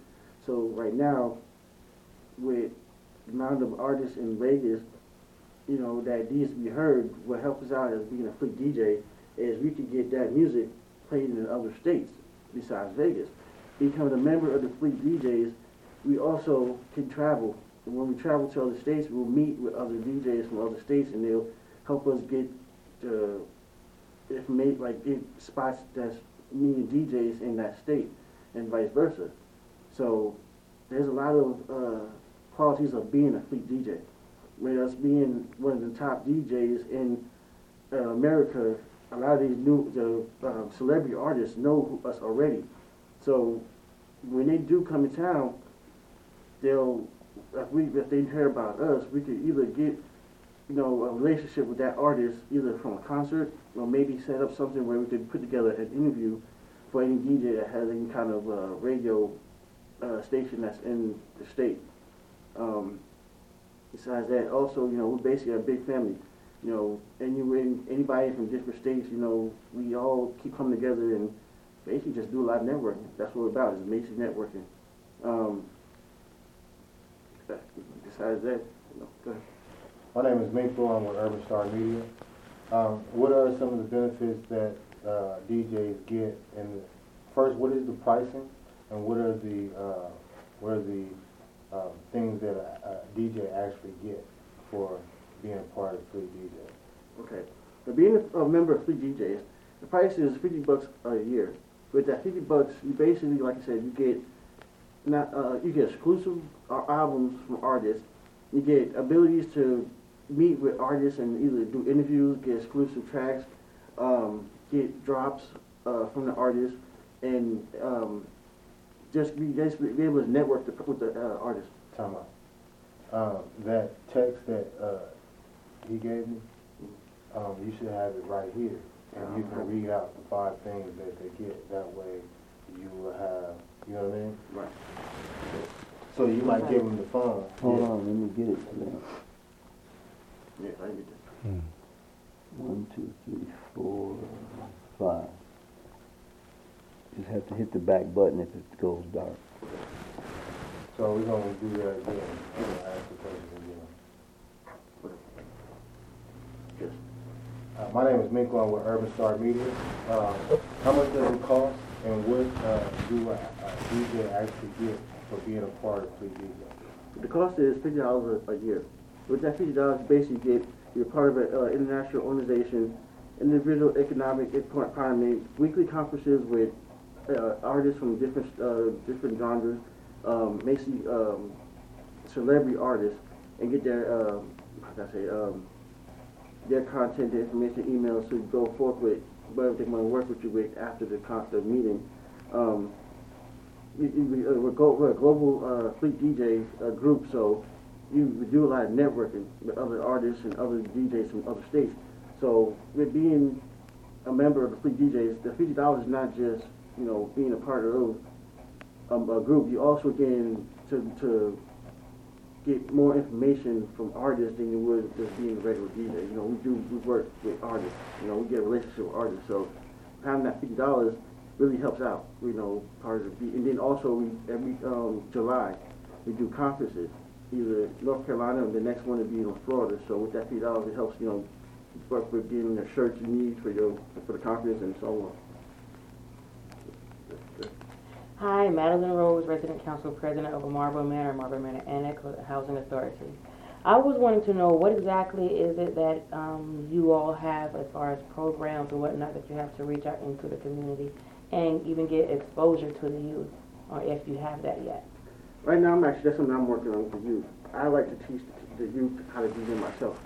So right now, with the amount of artists in Vegas, you know, that needs to be heard, what helps us out as being a fleet DJ is we can get that music played in other states besides Vegas. Becoming a member of the fleet DJs, we also can travel. And when we travel to other states, we'll meet with other DJs from other states and they'll help us get uh, if made like get spots that's meeting DJs in that state and vice versa. So there's a lot of uh, qualities of being a fleet DJ. With us being one of the top DJs in uh, America, a lot of these new the um, celebrity artists know us already. So when they do come in town, they'll if we if they hear about us, we could either get you know, a relationship with that artist, either from a concert or maybe set up something where we could put together an interview for any DJ that has any kind of uh, radio uh, station that's in the state. Um, besides that, also, you know, we're basically a big family. You know, any, anybody from different states, you know, we all keep coming together and basically just do a lot of networking. That's what we're about, is basic networking. Um, besides that, you know, go ahead. My name is Mink I'm with Urban Star Media. Um, what are some of the benefits that uh, DJs get? And first, what is the pricing, and what are the uh, what are the um, things that a, a DJ actually get for being a part of Fleet DJ? Okay. So being a, member of Fleet DJs, the price is fifty bucks a year. With that fifty bucks, you basically, like I said, you get not uh, you get exclusive uh, albums from artists. You get abilities to meet with artists and either do interviews, get exclusive tracks, um, get drops uh, from the artists, and um, just be, just be able to network the, with the uh, artists. Time out. Um, that text that uh, he gave me, um, you should have it right here, and you can read out the five things that they get. That way, you will have, you know what I mean? Right. So you might give them the phone. Hold on, let me get it to them. Yeah, I get that. One, two, three, four, five. Just have to hit the back button if it goes dark. So we're gonna do that again. We're gonna ask the question again. Yes. Uh, my name is Mink Long with Urban Star Media. Uh, how much does it cost, and what uh, do a, a DJ actually get for being a part of Fleet DJ? The cost is fifty dollars a year. With that fifty dollars, basically get you're part of an uh, international organization, individual economic economy, weekly conferences with uh, artists from different uh, different genres, um, um, celebrity artists, and get their um, I say um, their content, their information, emails to go forth with whatever they want to work with you with after the concert meeting. Um, we, we, uh, a global uh, fleet DJ uh, group, so you do a lot of networking with other artists and other DJs from other states. So with being a member of the Fleet DJs, the fifty dollars is not just, you know, being a part of um, a group, you also getting to, to get more information from artists than you would just being a regular DJ. You know, we do, we work with artists, you know, we get a relationship with artists, so having that fifty dollars really helps out, you know, part of the, beat. and then also we, every, um, July, we do conferences, either North Carolina or the next one would be in Florida, so with that fifty dollars, it helps, you know, work with getting the shirts you need for your, for the conference and so on. Hi, Madeline Rose, resident council president of Marble Manor, Marble Manor Annex Housing Authority. I was wanting to know what exactly is it that um, you all have as far as programs or whatnot that you have to reach out into the community and even get exposure to the youth, or if you have that yet. Right now, I'm actually, that's something I'm working on with the youth. I like to teach the youth how to DJ myself.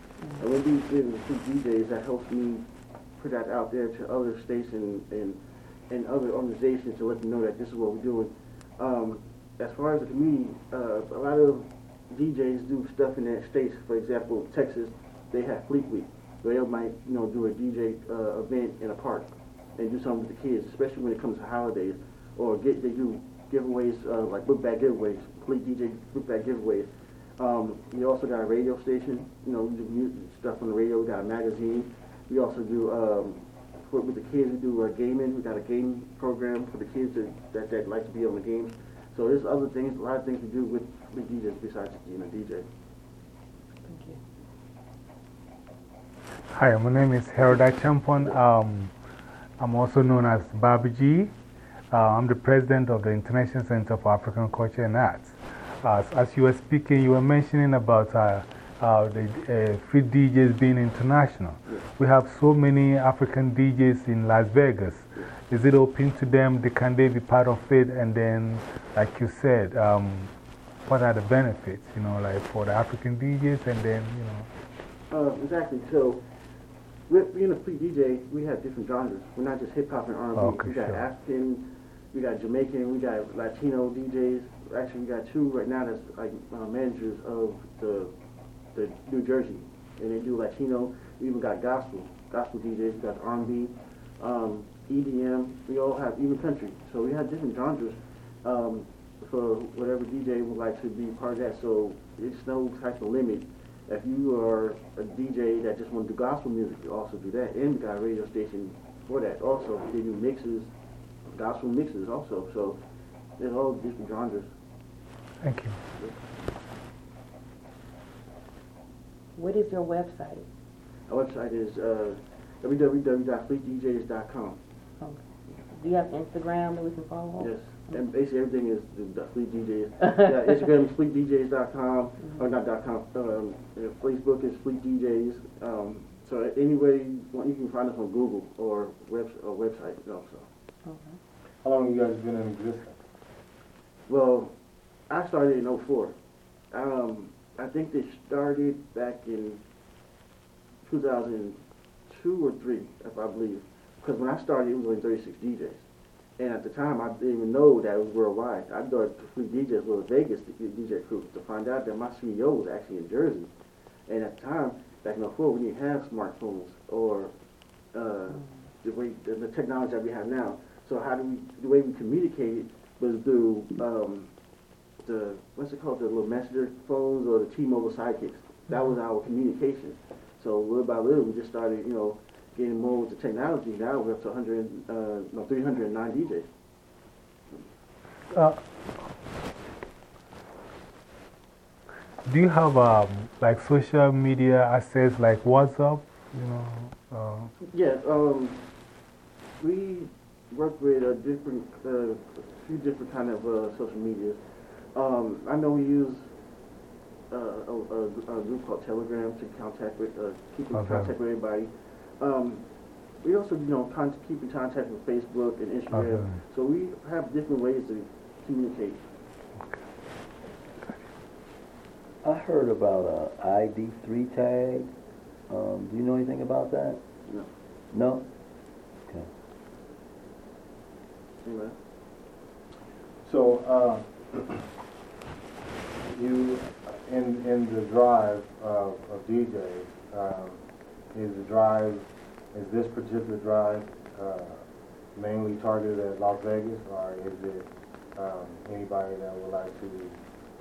And when we with the DJs, that helps me put that out there to other states and, and, and other organizations to let them know that this is what we're doing. Um, as far as the community, uh, a lot of DJs do stuff in their states. For example, Texas, they have Fleet Week. Where they might, you know, do a DJ uh, event in a park and do something with the kids, especially when it comes to holidays. Or get they do giveaways, uh, like book bag giveaways, Fleet DJ book bag giveaways. Um, we also got a radio station, you know, we do stuff on the radio. We got a magazine. We also do um, for, with the kids. We do uh, gaming. We got a game program for the kids that, that that like to be on the games. So there's other things, a lot of things to do with with DJs besides being a DJ. Thank you. Hi, my name is Harold Champon. Um, I'm also known as Bobby G. Uh, I'm the president of the International Center for African Culture and Arts. Uh, as you were speaking, you were mentioning about uh, uh, the uh, Fleet DJs being international. We have so many African DJs in Las Vegas. Is it open to them? They- Can they be part of it? And then, like you said, um, what are the benefits, you know, like for the African DJs and then, you know? Uh, exactly. So, with being a Fleet DJ, we have different genres. We're not just hip hop and R&B. Okay, we got sure. African, we got Jamaican, we got Latino DJs. Actually, we got two right now that's like uh, managers of the the New Jersey, and they do Latino. We even got gospel, gospel DJs. We got R&B, um, EDM. We all have even country. So we have different genres um, for whatever DJ would like to be part of that. So it's no type of limit. If you are a DJ that just want to do gospel music, you also do that. And we got a radio station for that also. They do mixes, gospel mixes also. So there's all different genres. Thank you. What is your website? Our website is uh, www.fleetdjs.com. Okay. Do you have Instagram that we can follow? Yes. And basically everything is the, the Fleet DJs. yeah, Instagram is fleetdjs.com, or not dot .com. Um, Facebook is Fleet DJs. Um, so anyway you want, you can find us on Google or web or website also. Okay. How long have you guys been in existence? Well, I started in 04. Um, I think they started back in 2002 or 3, if I believe. Because when I started, it was only 36 DJs. And at the time, I didn't even know that it was worldwide. I thought the Fleet DJs was a Vegas DJ crew. To find out that my CEO was actually in Jersey. And at the time, back in 04, we didn't have smartphones or uh, the, way, the, the technology that we have now. So how do we, the way we communicated was through um, the, what's it called, the little messenger phones or the T-Mobile sidekicks. That was our communication. So little by little, we just started, you know, getting more with the technology. Now we're up to 100, uh, no, 309 DJs. Uh, do you have um, like social media access like WhatsApp? You know, uh, Yeah, um, we work with a different, uh, a few different kind of uh, social medias. Um, I know we use uh, a, a, a group called Telegram to contact with, uh, keep in Okay. contact with everybody. Um, we also, you know, con- keep in contact with Facebook and Instagram. Okay. So we have different ways to communicate. I heard about a ID three tag. Um, do you know anything about that? No. No? You know? So, uh, you, in, in the drive of, of DJs, um, is the drive is this particular drive, uh, mainly targeted at Las Vegas, or is it, um, anybody that would like to,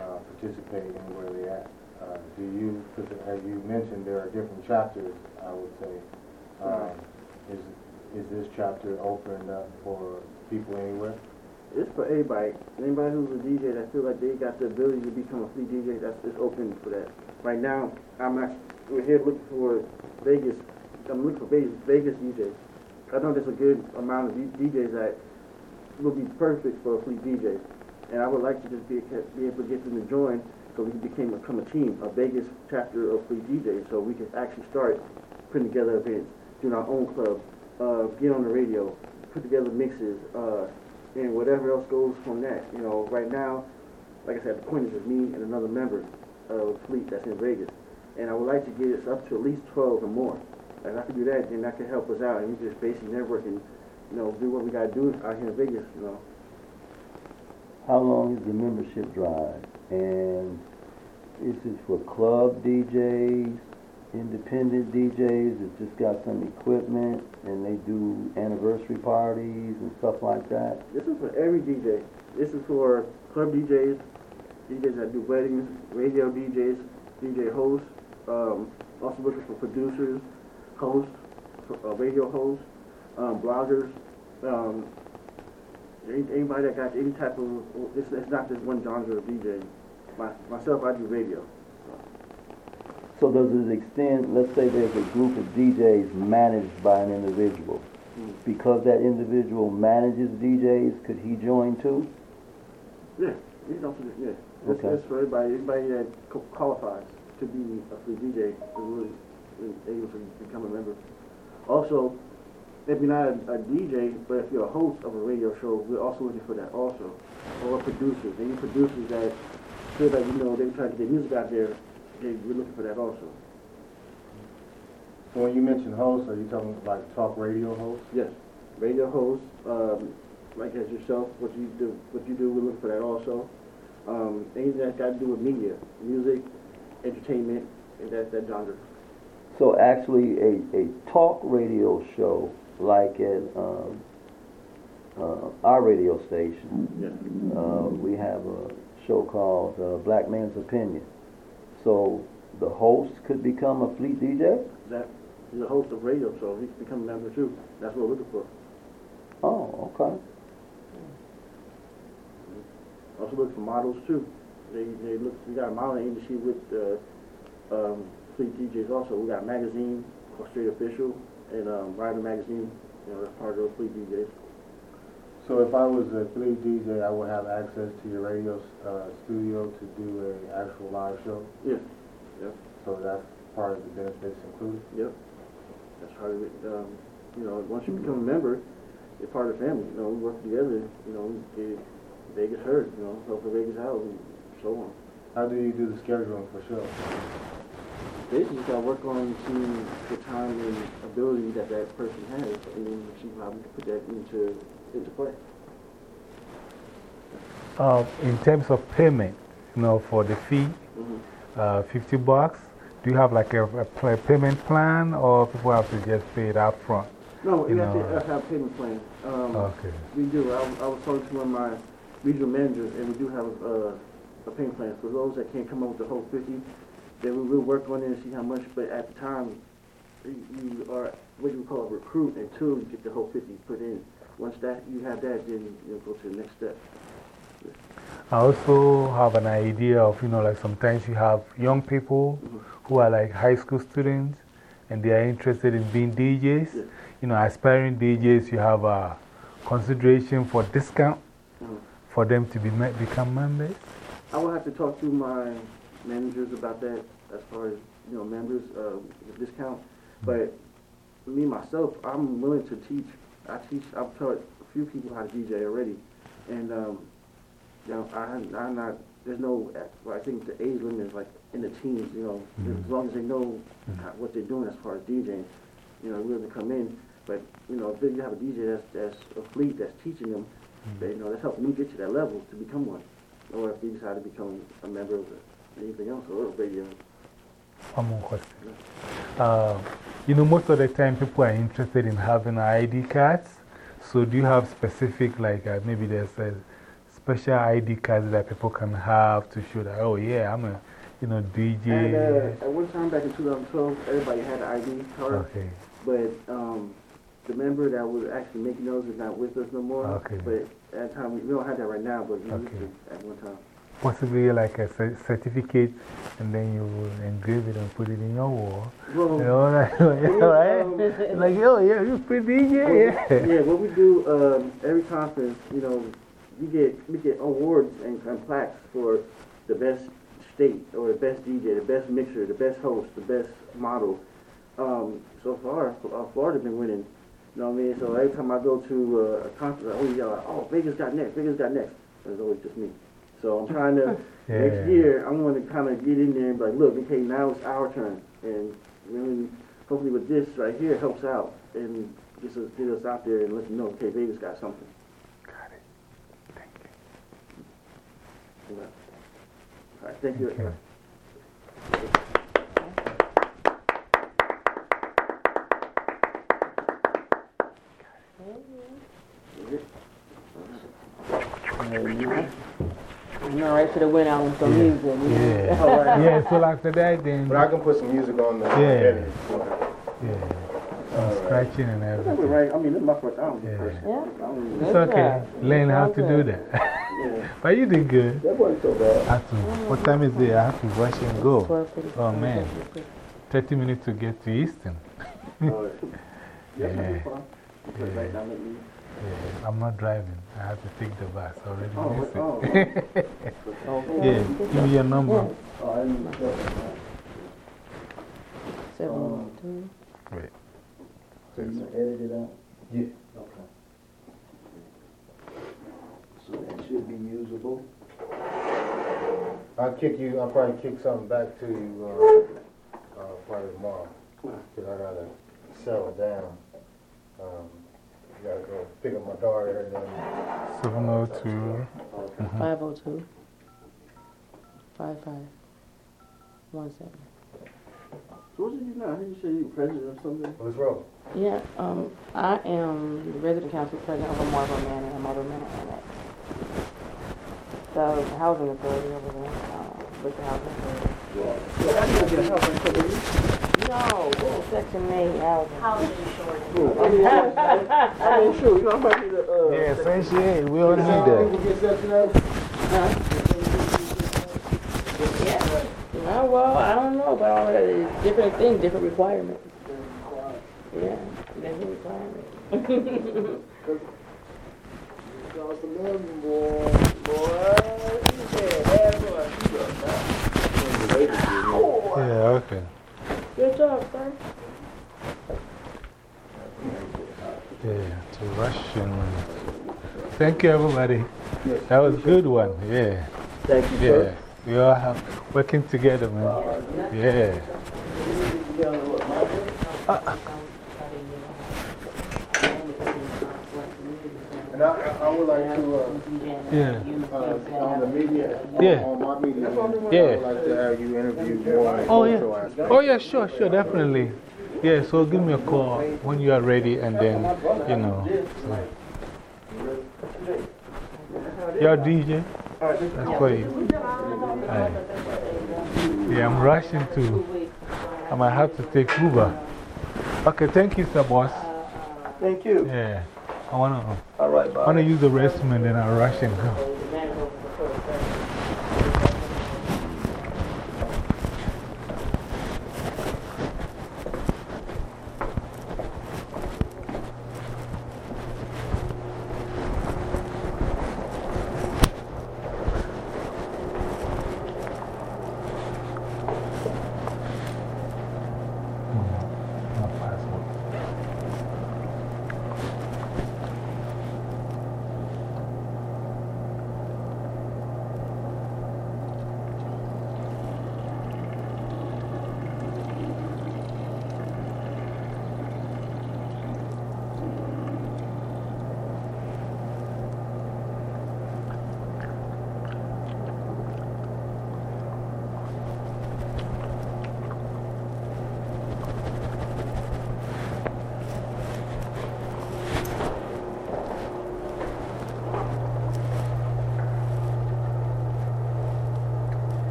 uh, participate anywhere they at? Uh, do you, because as you mentioned, there are different chapters, I would say. Um, is, is this chapter opened up for people anywhere? It's for everybody. Anybody who's a DJ that feel like they got the ability to become a Fleet DJ, that's it's open for that. Right now, I'm actually we're here looking for Vegas. I'm looking for Vegas, Vegas DJs. I know there's a good amount of DJs that will be perfect for a Fleet DJ, and I would like to just be, be able to get them to join, so we can become become a team, a Vegas chapter of Fleet DJs, so we can actually start putting together events, doing our own club, uh, get on the radio, put together mixes, uh, and whatever else goes from that. You know, right now, like I said, the point is just me and another member of the Fleet that's in Vegas. And I would like to get us up to at least 12 or more. If I could do that, then that could help us out. And we just basically network and, you know, do what we got to do out here in Vegas, you know. How long is the membership drive? And is it for club DJs, independent DJs that just got some equipment and they do anniversary parties and stuff like that? This is for every DJ. This is for club DJs, DJs that do weddings, radio DJs, DJ hosts, um, also looking for producers, hosts, uh, radio hosts, um, bloggers, um, anybody that got any type of, it's, it's not just one genre of DJ. My, myself, I do radio. So does it extend, let's say there's a group of DJs managed by an individual. Mm. Because that individual manages DJs, could he join too? Yeah, you know, yeah. Okay. it's for everybody, anybody that co- qualifies to be a Fleet DJ, is really able to become a member. Also, if you're not a, a DJ, but if you're a host of a radio show, we're also looking for that also. Or producers, any producers that feel that, you know, they're trying to get music out there, they, we're looking for that also. So when you mention hosts, are you talking like talk radio hosts? Yes, radio hosts, um, like as yourself, what you do, what you do, we're looking for that also. Um, anything that's got to do with media, music, entertainment, and that, that genre. So actually, a, a talk radio show like at um, uh, our radio station, Yeah. uh, we have a show called uh, Black Man's Opinion. So the host could become a fleet DJ? That, he's a host of radio, so he could become a member too. That's what we're looking for. Oh, okay. Also looking for models too. They, they look, we got a modeling industry with, uh, um, fleet DJs also. We got a magazine called Straight Official and, um, Rider Magazine, you know, that's part of the fleet DJs. So if I was a fleet DJ, I would have access to your radio, uh, studio to do a actual live show? Yeah, Yep. So that's part of the benefits included? Yep, that's part of it. Um, you know, once you become a member, you're part of the family. You know, we work together. You know, get Vegas heard. You know, help the Vegas out and so on. How do you do the scheduling for shows? Basically, you got to work on seeing the time and ability that that person has, and then see how we can put that into into play. Uh, in terms of payment, you know, for the fee, Mhm. uh, 50 bucks, do you have like a, a payment plan or people have to just pay it up front? No, You you have to know, uh, have a payment plan. Um, Okay. We do. I, was- I was talking to one of my regional managers, and we do have a, a payment plan for those that can't come up with the whole fifty. Then we will work on it and see how much. But at the time, you, are what do you call a recruit until you get the whole fifty put in. Once that you have that, then you'll go to the next step. I also have an idea of, you know, like sometimes you have young people who are like high school students and they are interested in being DJs. Yeah. You know, aspiring DJs, you have a consideration for discount Mhm. for them to be me become members. I will have to talk to my managers about that as far as, you know, members, uh, discount. But me, myself, I'm willing to teach. I teach, I've taught a few people how to DJ already. And, um, you know, I, I'm not, there's no, well, I think the age limit is like in the teens, you know, mm-hmm. as long as they know mm-hmm. how, what they're doing as far as DJing, you know, willing to come in. But, you know, if you have a DJ that's, that's a fleet that's teaching them, mm-hmm. they, you know, that's helping them get to that level to become one or if you decide to become a member of anything else or radio. One more question. Uh, you know, most of the time people are interested in having ID cards. So, do you have specific, like uh, maybe there's a special ID cards that people can have to show that, oh, yeah, I'm a you know, DJ? And uh, at one time back in 2012, everybody had an ID card. Okay. But um, the member that was actually making those is not with us no more. Okay. But at the time, we, don't have that right now, but we used Okay. to at one time. Possibly like a certificate, and then you engrave it and put it in your wall. Well, You know, like, right? like, oh, yeah, you pretty DJ, yeah. yeah, what we do um, every conference, you know, we get we get awards and, and plaques for the best state or the best DJ, the best mixer, the best host, the best model. Um, so far, uh, Florida's been winning. You know what I mean? So every time I go to uh, a conference, I always yell, "Oh, Vegas got next! Vegas got next!" And it's always just me. So I'm trying to Yeah. next year. I'm going to kind of get in there and be like, "Look, okay, now it's our turn," and really, hopefully with this right here helps out and just us, get us out there and let you know, okay, Vegas got something. Got it. Thank you. All right, thank you. Okay. You know, right to the went out with some music. you know? Yeah. yeah, so after that, then, But I can put some music on the Yeah. edit. yeah, some scratching and That's everything. right. I mean, this is my first album. Yeah. first. Yeah. I don't It's okay. right. Learn how It's to do that. Yeah. but you did good. That wasn't so bad. I have to, what time is it? I have to rush and go. Oh, man. 30 minutes to get to Easton. Oh, All right. Yeah. that's Yeah. Right now, let me. Yeah, I'm not driving. I have to take the bus. I already Oh, missed oh. it. Oh, yeah, give me your number. Oh, I didn't know that. Seven, one, two. Wait. So you edit it out? Yeah. Okay. So that should be usable. I'll kick you, I'll probably kick something back to you uh, uh, probably tomorrow. Because I gotta settle down. Um, gotta go pick up my daughter and then 702. 502. 55. 17. So what did you know? I heard you say you were president or something. what's wrong? Yeah, um, I am the resident council president of Marble Manor and Marble Manor Annex. So, the housing authority over there, uh, with the housing authority. Yeah, I need to get a house right there. No, this is section eight housing. I mean, I mean, sure, you know, I might need to, uh. Yeah, Section 8. We all need that. People get section eight? Yeah. No, well, I don't know about all that. It's different things, different requirements. Yeah, different requirements. Cause the million boy, boy, yeah, that's what. Yeah, okay. Good job, sir. Yeah, to Russian. Thank you, everybody. That was a good one. Yeah. Thank you, Yeah. sir. We all have working together, man. Yeah. And I, I I would like to, uh, Yeah. uh, on the media, Yeah. on my media, Yeah. I would like to have you interview more Oh, yeah. Oh, yeah, sure, sure, definitely. Yeah, so give me a call when you are ready and then, you know. So. You're DJ? That's for you. Aye. Yeah, I'm rushing to. I might have to take Uber. Okay, thank you, sir, boss. Thank you. Yeah. I want to All right, I wanna use the restroom and then I'll rush and go.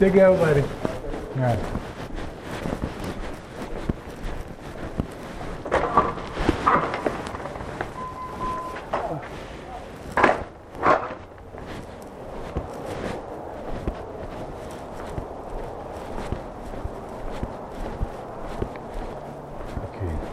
Take care, everybody. Yeah. Okay.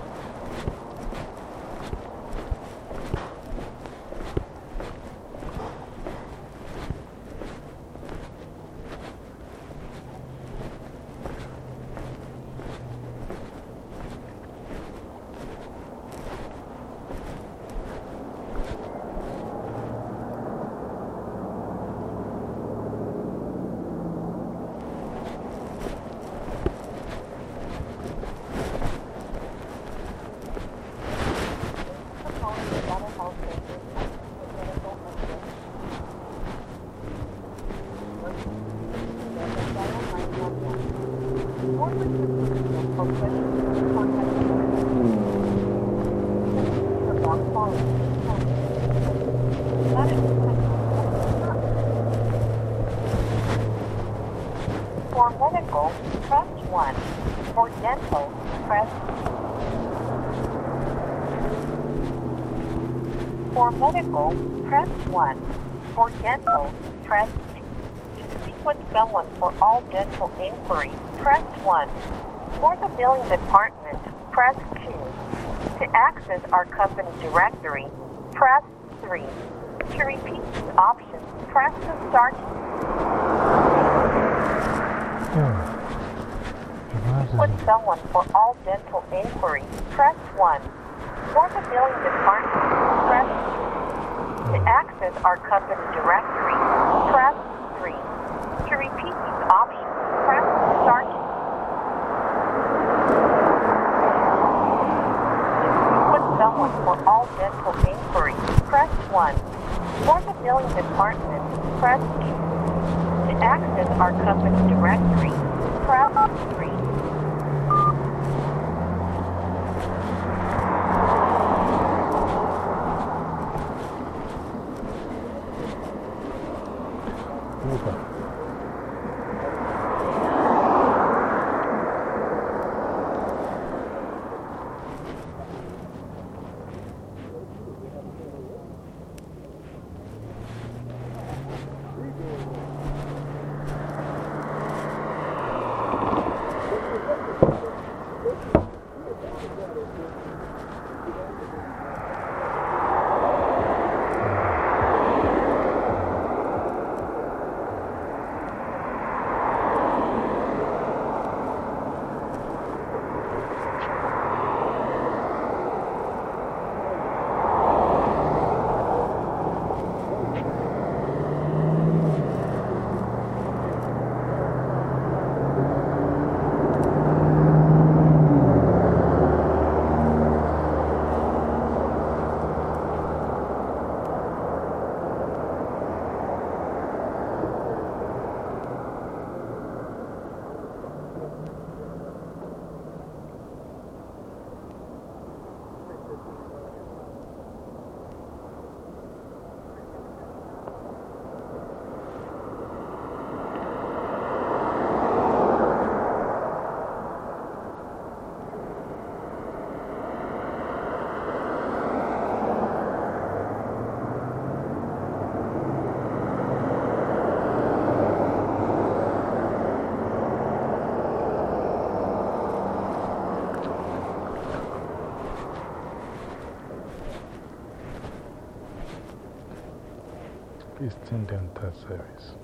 For medical, press 1. For dental, press For medical, press 1. For dental, press 2. To speak with someone for all dental inquiries, press 1. For the billing department, press 2. To access our company directory, press 3. To repeat these options, press the start key. With someone for all dental inquiries, press 1. For the billing department, press 2. To access our company directory, Eastern Dental Service.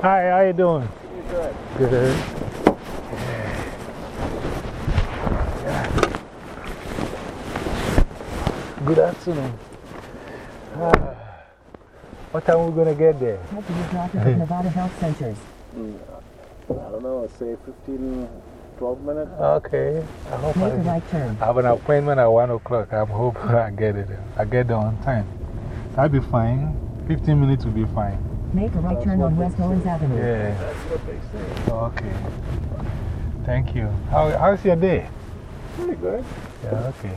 Hi, how you doing? Good. Good. Good afternoon. Ah, what time are we going to get there? Help you drop at Nevada Health Centers. I don't know, say 15, 12 minutes. Okay. I hope Make a I, right turn. I have an appointment at 1 o'clock. I'm hoping I get it. I get there on time. That'll be fine. 15 minutes will be fine. Make a right turn on West Owens Avenue. Yeah. That's what they say. Okay. Thank you. How, how's your day? Pretty good. Yeah, okay.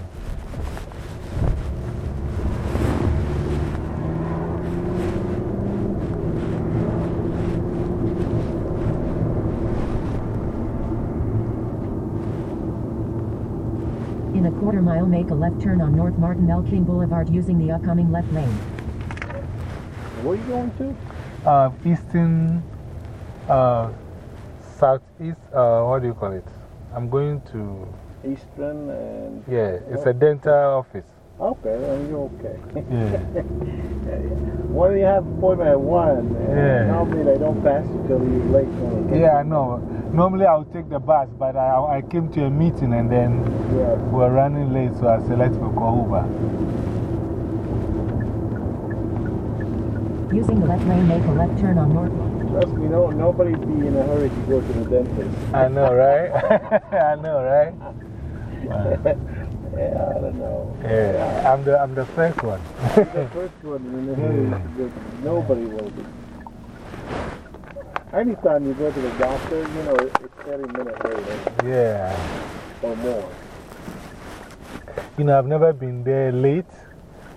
In a quarter mile, make a left turn on North Martin L. King Boulevard using the upcoming left lane. Where are you going to? Uh, eastern, uh, southeast, uh, what do you call it? I'm going to, Eastern and. yeah, it's a dental office. Okay, then you're okay. Yeah. When you have appointment at 1, Yeah. normally they don't pass you till you're late. when Yeah, I know. Normally I would take the bus, but I, I came to a meeting and then. Yeah. we're running late, so I said, let's go Uber. Using the left lane, make a left turn on North. Trust me, no, nobody be in a hurry to go to the dentist. I know, right? I know, right? yeah, I don't know. Yeah, I'm the, I'm the first one. the first one in a hurry, the- nobody will be. Anytime you go to the doctor, you know, it's 30 minutes later Yeah. or more. You know, I've never been there late,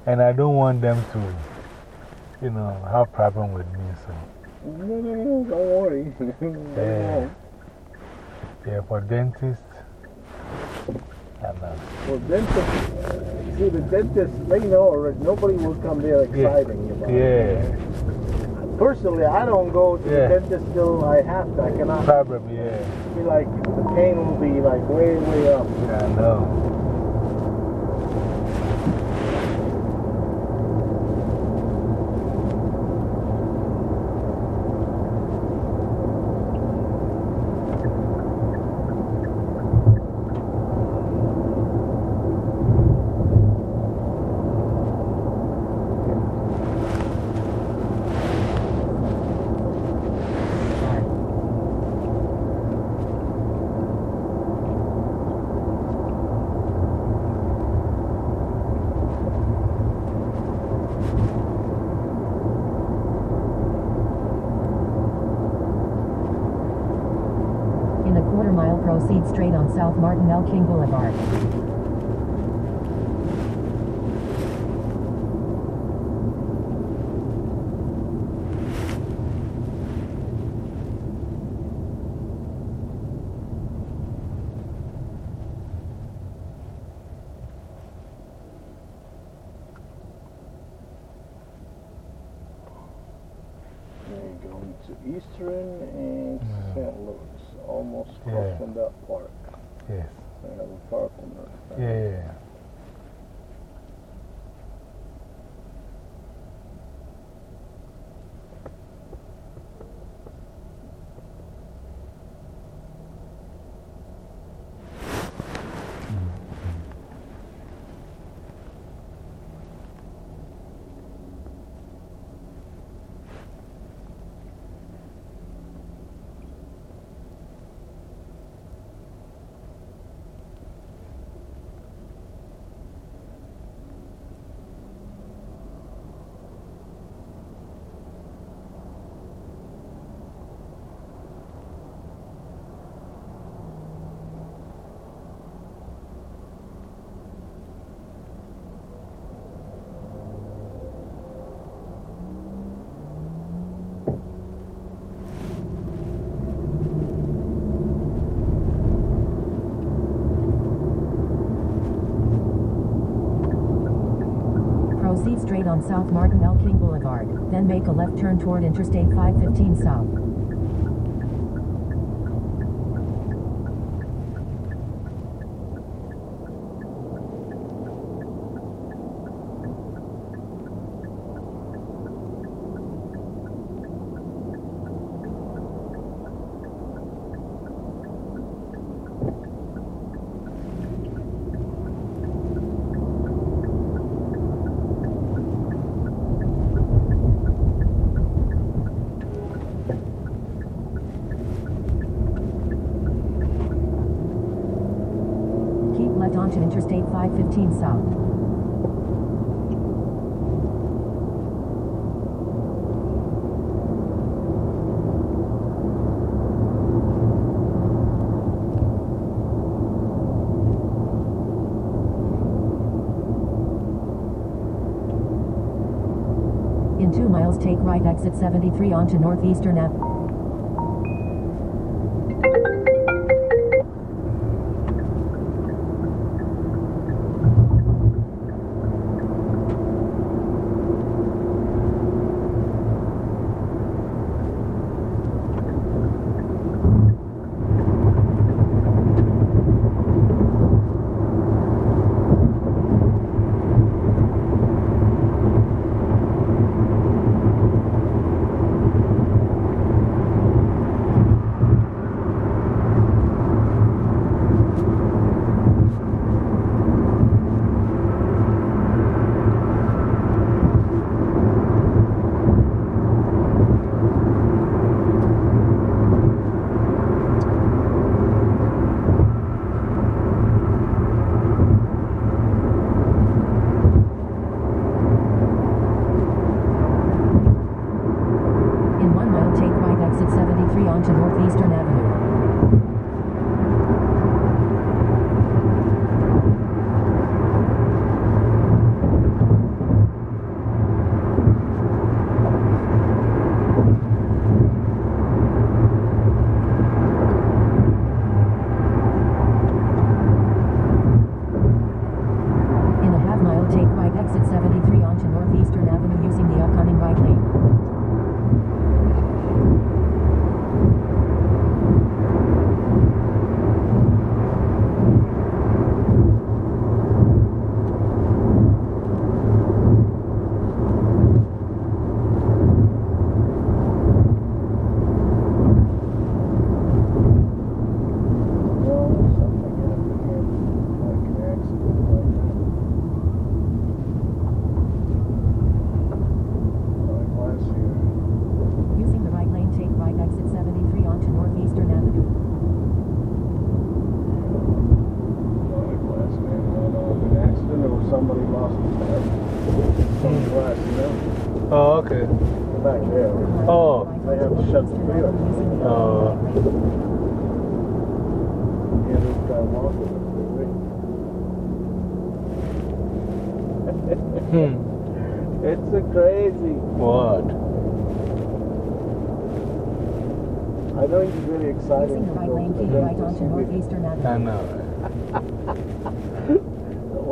and I don't want them to, you know, have problem with me. So, No, no, no, don't worry. Yeah. yeah, for dentists, I know. Uh, well, dentist, see, the dentist, they know already. Nobody will come there exciting it. Yeah, Personally, I don't go to Yeah. the dentist till I have to. I cannot problem, yeah. be like, the pain will be like way, way up. Yeah, I know. In a quarter mile, proceed straight on South Martin L. King Boulevard. They're going to Eastern and St. Louis, almost Yeah. crossing that park. Yes. They have a park on there. Yeah, yeah, yeah. Proceed straight on South Martin L. King Boulevard, then make a left turn toward Interstate 515 South. onto Interstate 515 South. In 2 miles, take right exit 73 onto Northeastern Ave. They have to shut the freeway. Oh. Yeah, this guy walking the freeway. Hmm. It's a crazy. What? I know he's really excited Using to right go lane, to right dentist. onto He'll be- Northeastern I Avenue. know. Don't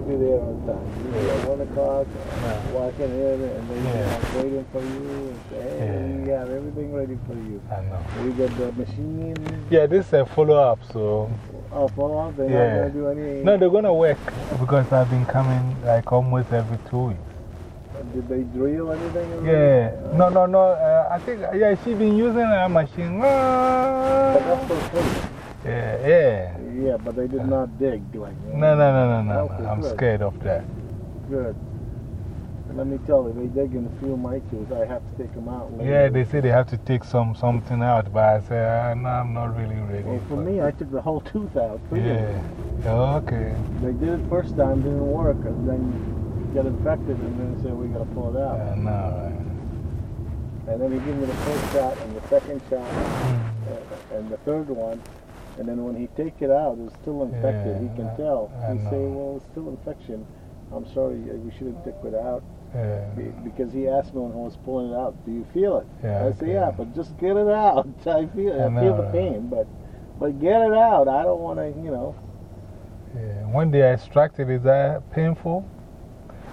worry about it. He'll be there on time. Be at 1 o'clock, Yeah. walking in, and they yeah. like waiting for you. And say, hey, we got everything ready for you. I know. We got the machine. Yeah, this is a follow up, so. Oh, follow up. They're Yeah. not going to do any. No, they're going to work because I've been coming like almost every two weeks. Did they drill anything? Yeah. No, no, no. Uh, I think, yeah, she's been using a machine. But Ah. that's for free. Yeah, yeah. Yeah, but they did not dig. Like, No, no, no, no, no. Okay, no. I'm good. scared of that. Good. Let me tell you, they dig in a few of my tools. I have to take them out. later. Yeah, they say they have to take some something out, but I say, uh, no, I'm not really ready. Well, for me, I took the whole tooth out. three of them. Yeah. Okay. They did it first time, didn't work, and then get infected, and then say, we gotta pull it out. I know. And then he gave me the first shot and the second shot right. uh, and the third one. And then when he take it out, it's still infected. he can I- tell. I he say, well, it's still infection. I'm sorry, uh, we shouldn't take it out. Yeah. Be- Because he asked me when I was pulling it out, do you feel it? Yeah, I say, yeah, but just get it out. I feel, I I feel the pain, but, but get it out. I don't want to, you know. Yeah. When they extract it, is that painful?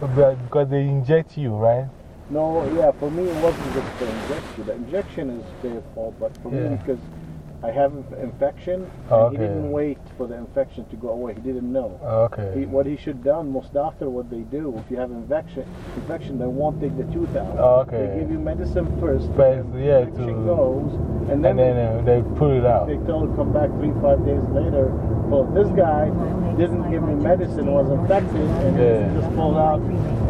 Because they inject you, right? No, yeah, for me it wasn't just the injection. The injection is painful, but for Yeah. me because I have inf- infection, and he didn't wait for the infection to go away. He didn't know. Okay. He, what he should done, most doctor, what they do, if you have infection, infection, they won't take the tooth out. Okay. They give you medicine first. First, yeah, infection to- goes, and then, and then uh, they pull it out. they tell him come back three, five days later. Well, this guy didn't give me medicine, was infected, and Yeah. he just pulled out.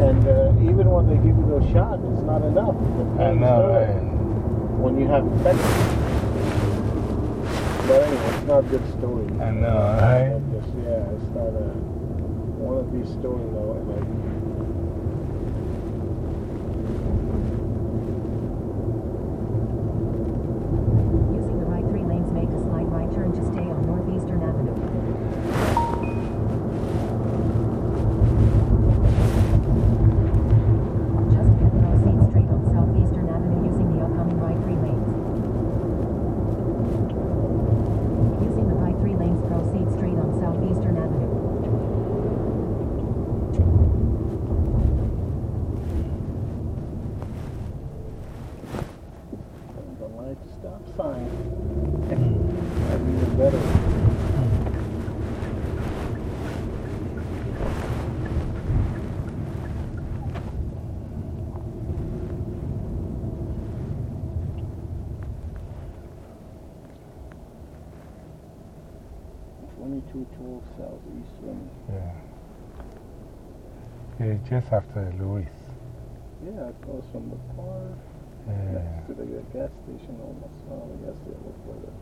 And uh, even when they give you those shots, it's not enough. The I know, right? when you have infection. But anyway, it's not a good story. I know, right? Just- yeah, it's not a one of these stories though. Like, Using the right three lanes, make a slight right turn to stay on Northeastern Avenue. Just then proceed straight on Southeastern Avenue using the upcoming right three lanes. Using the right three lanes, proceed straight on Southeastern Avenue. the light stop sign. That'd be even better. Twenty-two twelve southeast one. Yeah. Yeah, just after Louis. Yeah, it goes from the park Yeah. next to the gas station almost. Oh, I guess it like it.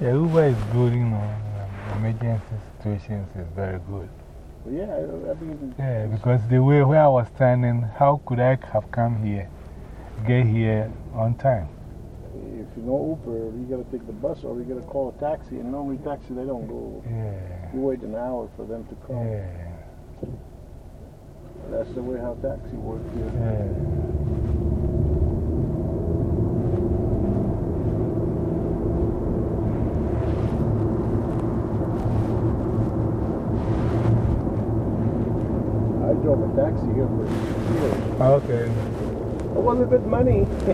Yeah, Uber is good, you know, um, emergency situations is very good. Yeah, I, I mean, Yeah, because the way where I was standing, how could I have come here, get here on time? if you know Uber, you gotta take the bus or you gotta call a taxi. And normally taxi, they don't go. Yeah, You wait an hour for them to come. yeah, That's the way how taxi works here. yeah. I drove a taxi here for years. Okay. It was a good money,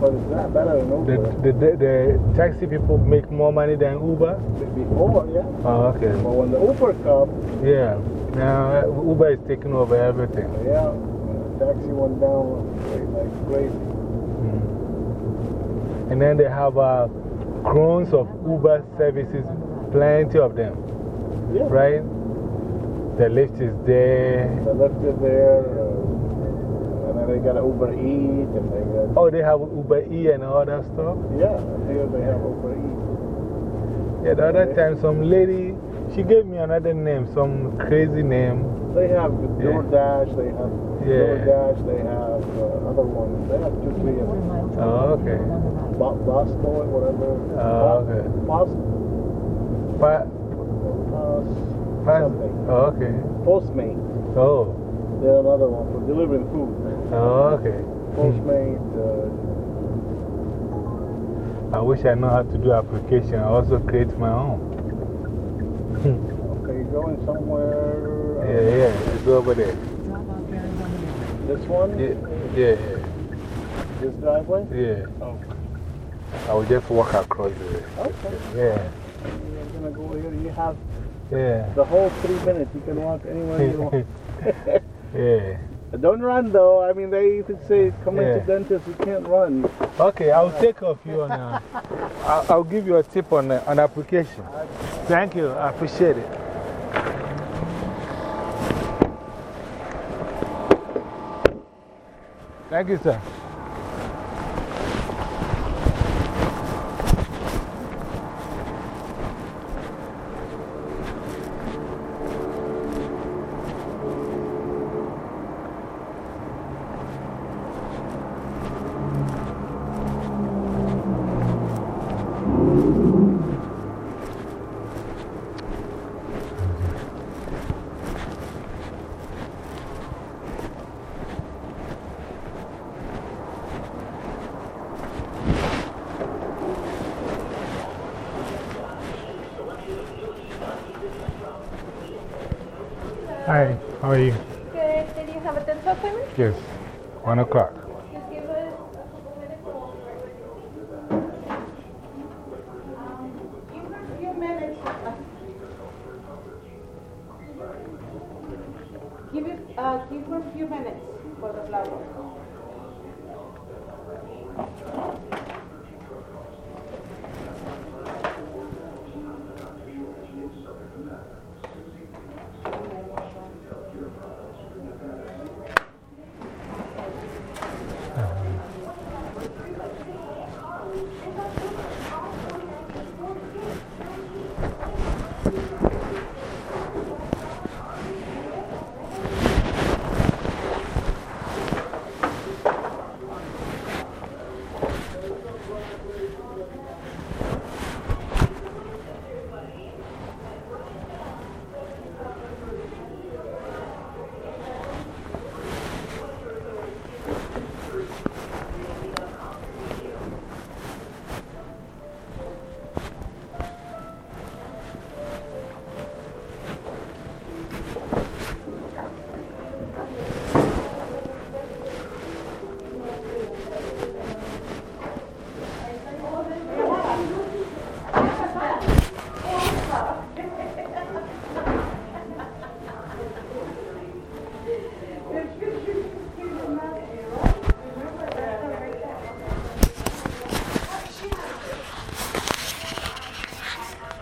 but it's not better than The, Uber. the, the, the taxi people make more money than Uber? Before, yeah. Oh, okay. But when the Uber come, Yeah. Now uh, Uber is taking over everything. yeah, the taxi went down like, like crazy. And then they have uh, clones of Uber services, plenty of them, Yeah. right? The Lyft is there. They left it there, uh, and then they got Uber Eat, and they got, Oh, they have Uber E and all that stuff? yeah, here they have Uber Eat. Yeah, the other time, some lady, she gave me another name, some crazy name. They have Yeah. DoorDash, they have Yeah. DoorDash, they have uh, other ones. They have two, three of them. Oh, okay. the. Bo- Bosco, whatever. Oh, okay. Post, Pa, Post, pa, something. oh, okay. Postmate. Oh, They're another one for delivering food. oh, okay. Postmate, uh, I wish I know how to do application. I also create my own. okay, going somewhere. uh, Yeah, yeah, it's over there. Drop off bearings on the right. This one? Yeah, yeah, This driveway? yeah. Oh, I will just walk across there. okay. Yeah, You're gonna go here. You have yeah. the whole three minutes. You can walk anywhere you want. yeah. Don't run though. I mean, they even say come Yeah. to dentist, you can't run. Okay, I'll take off you on uh, I'll, I'll give you a tip on uh, on application. Thank you, I appreciate it. Thank you, sir.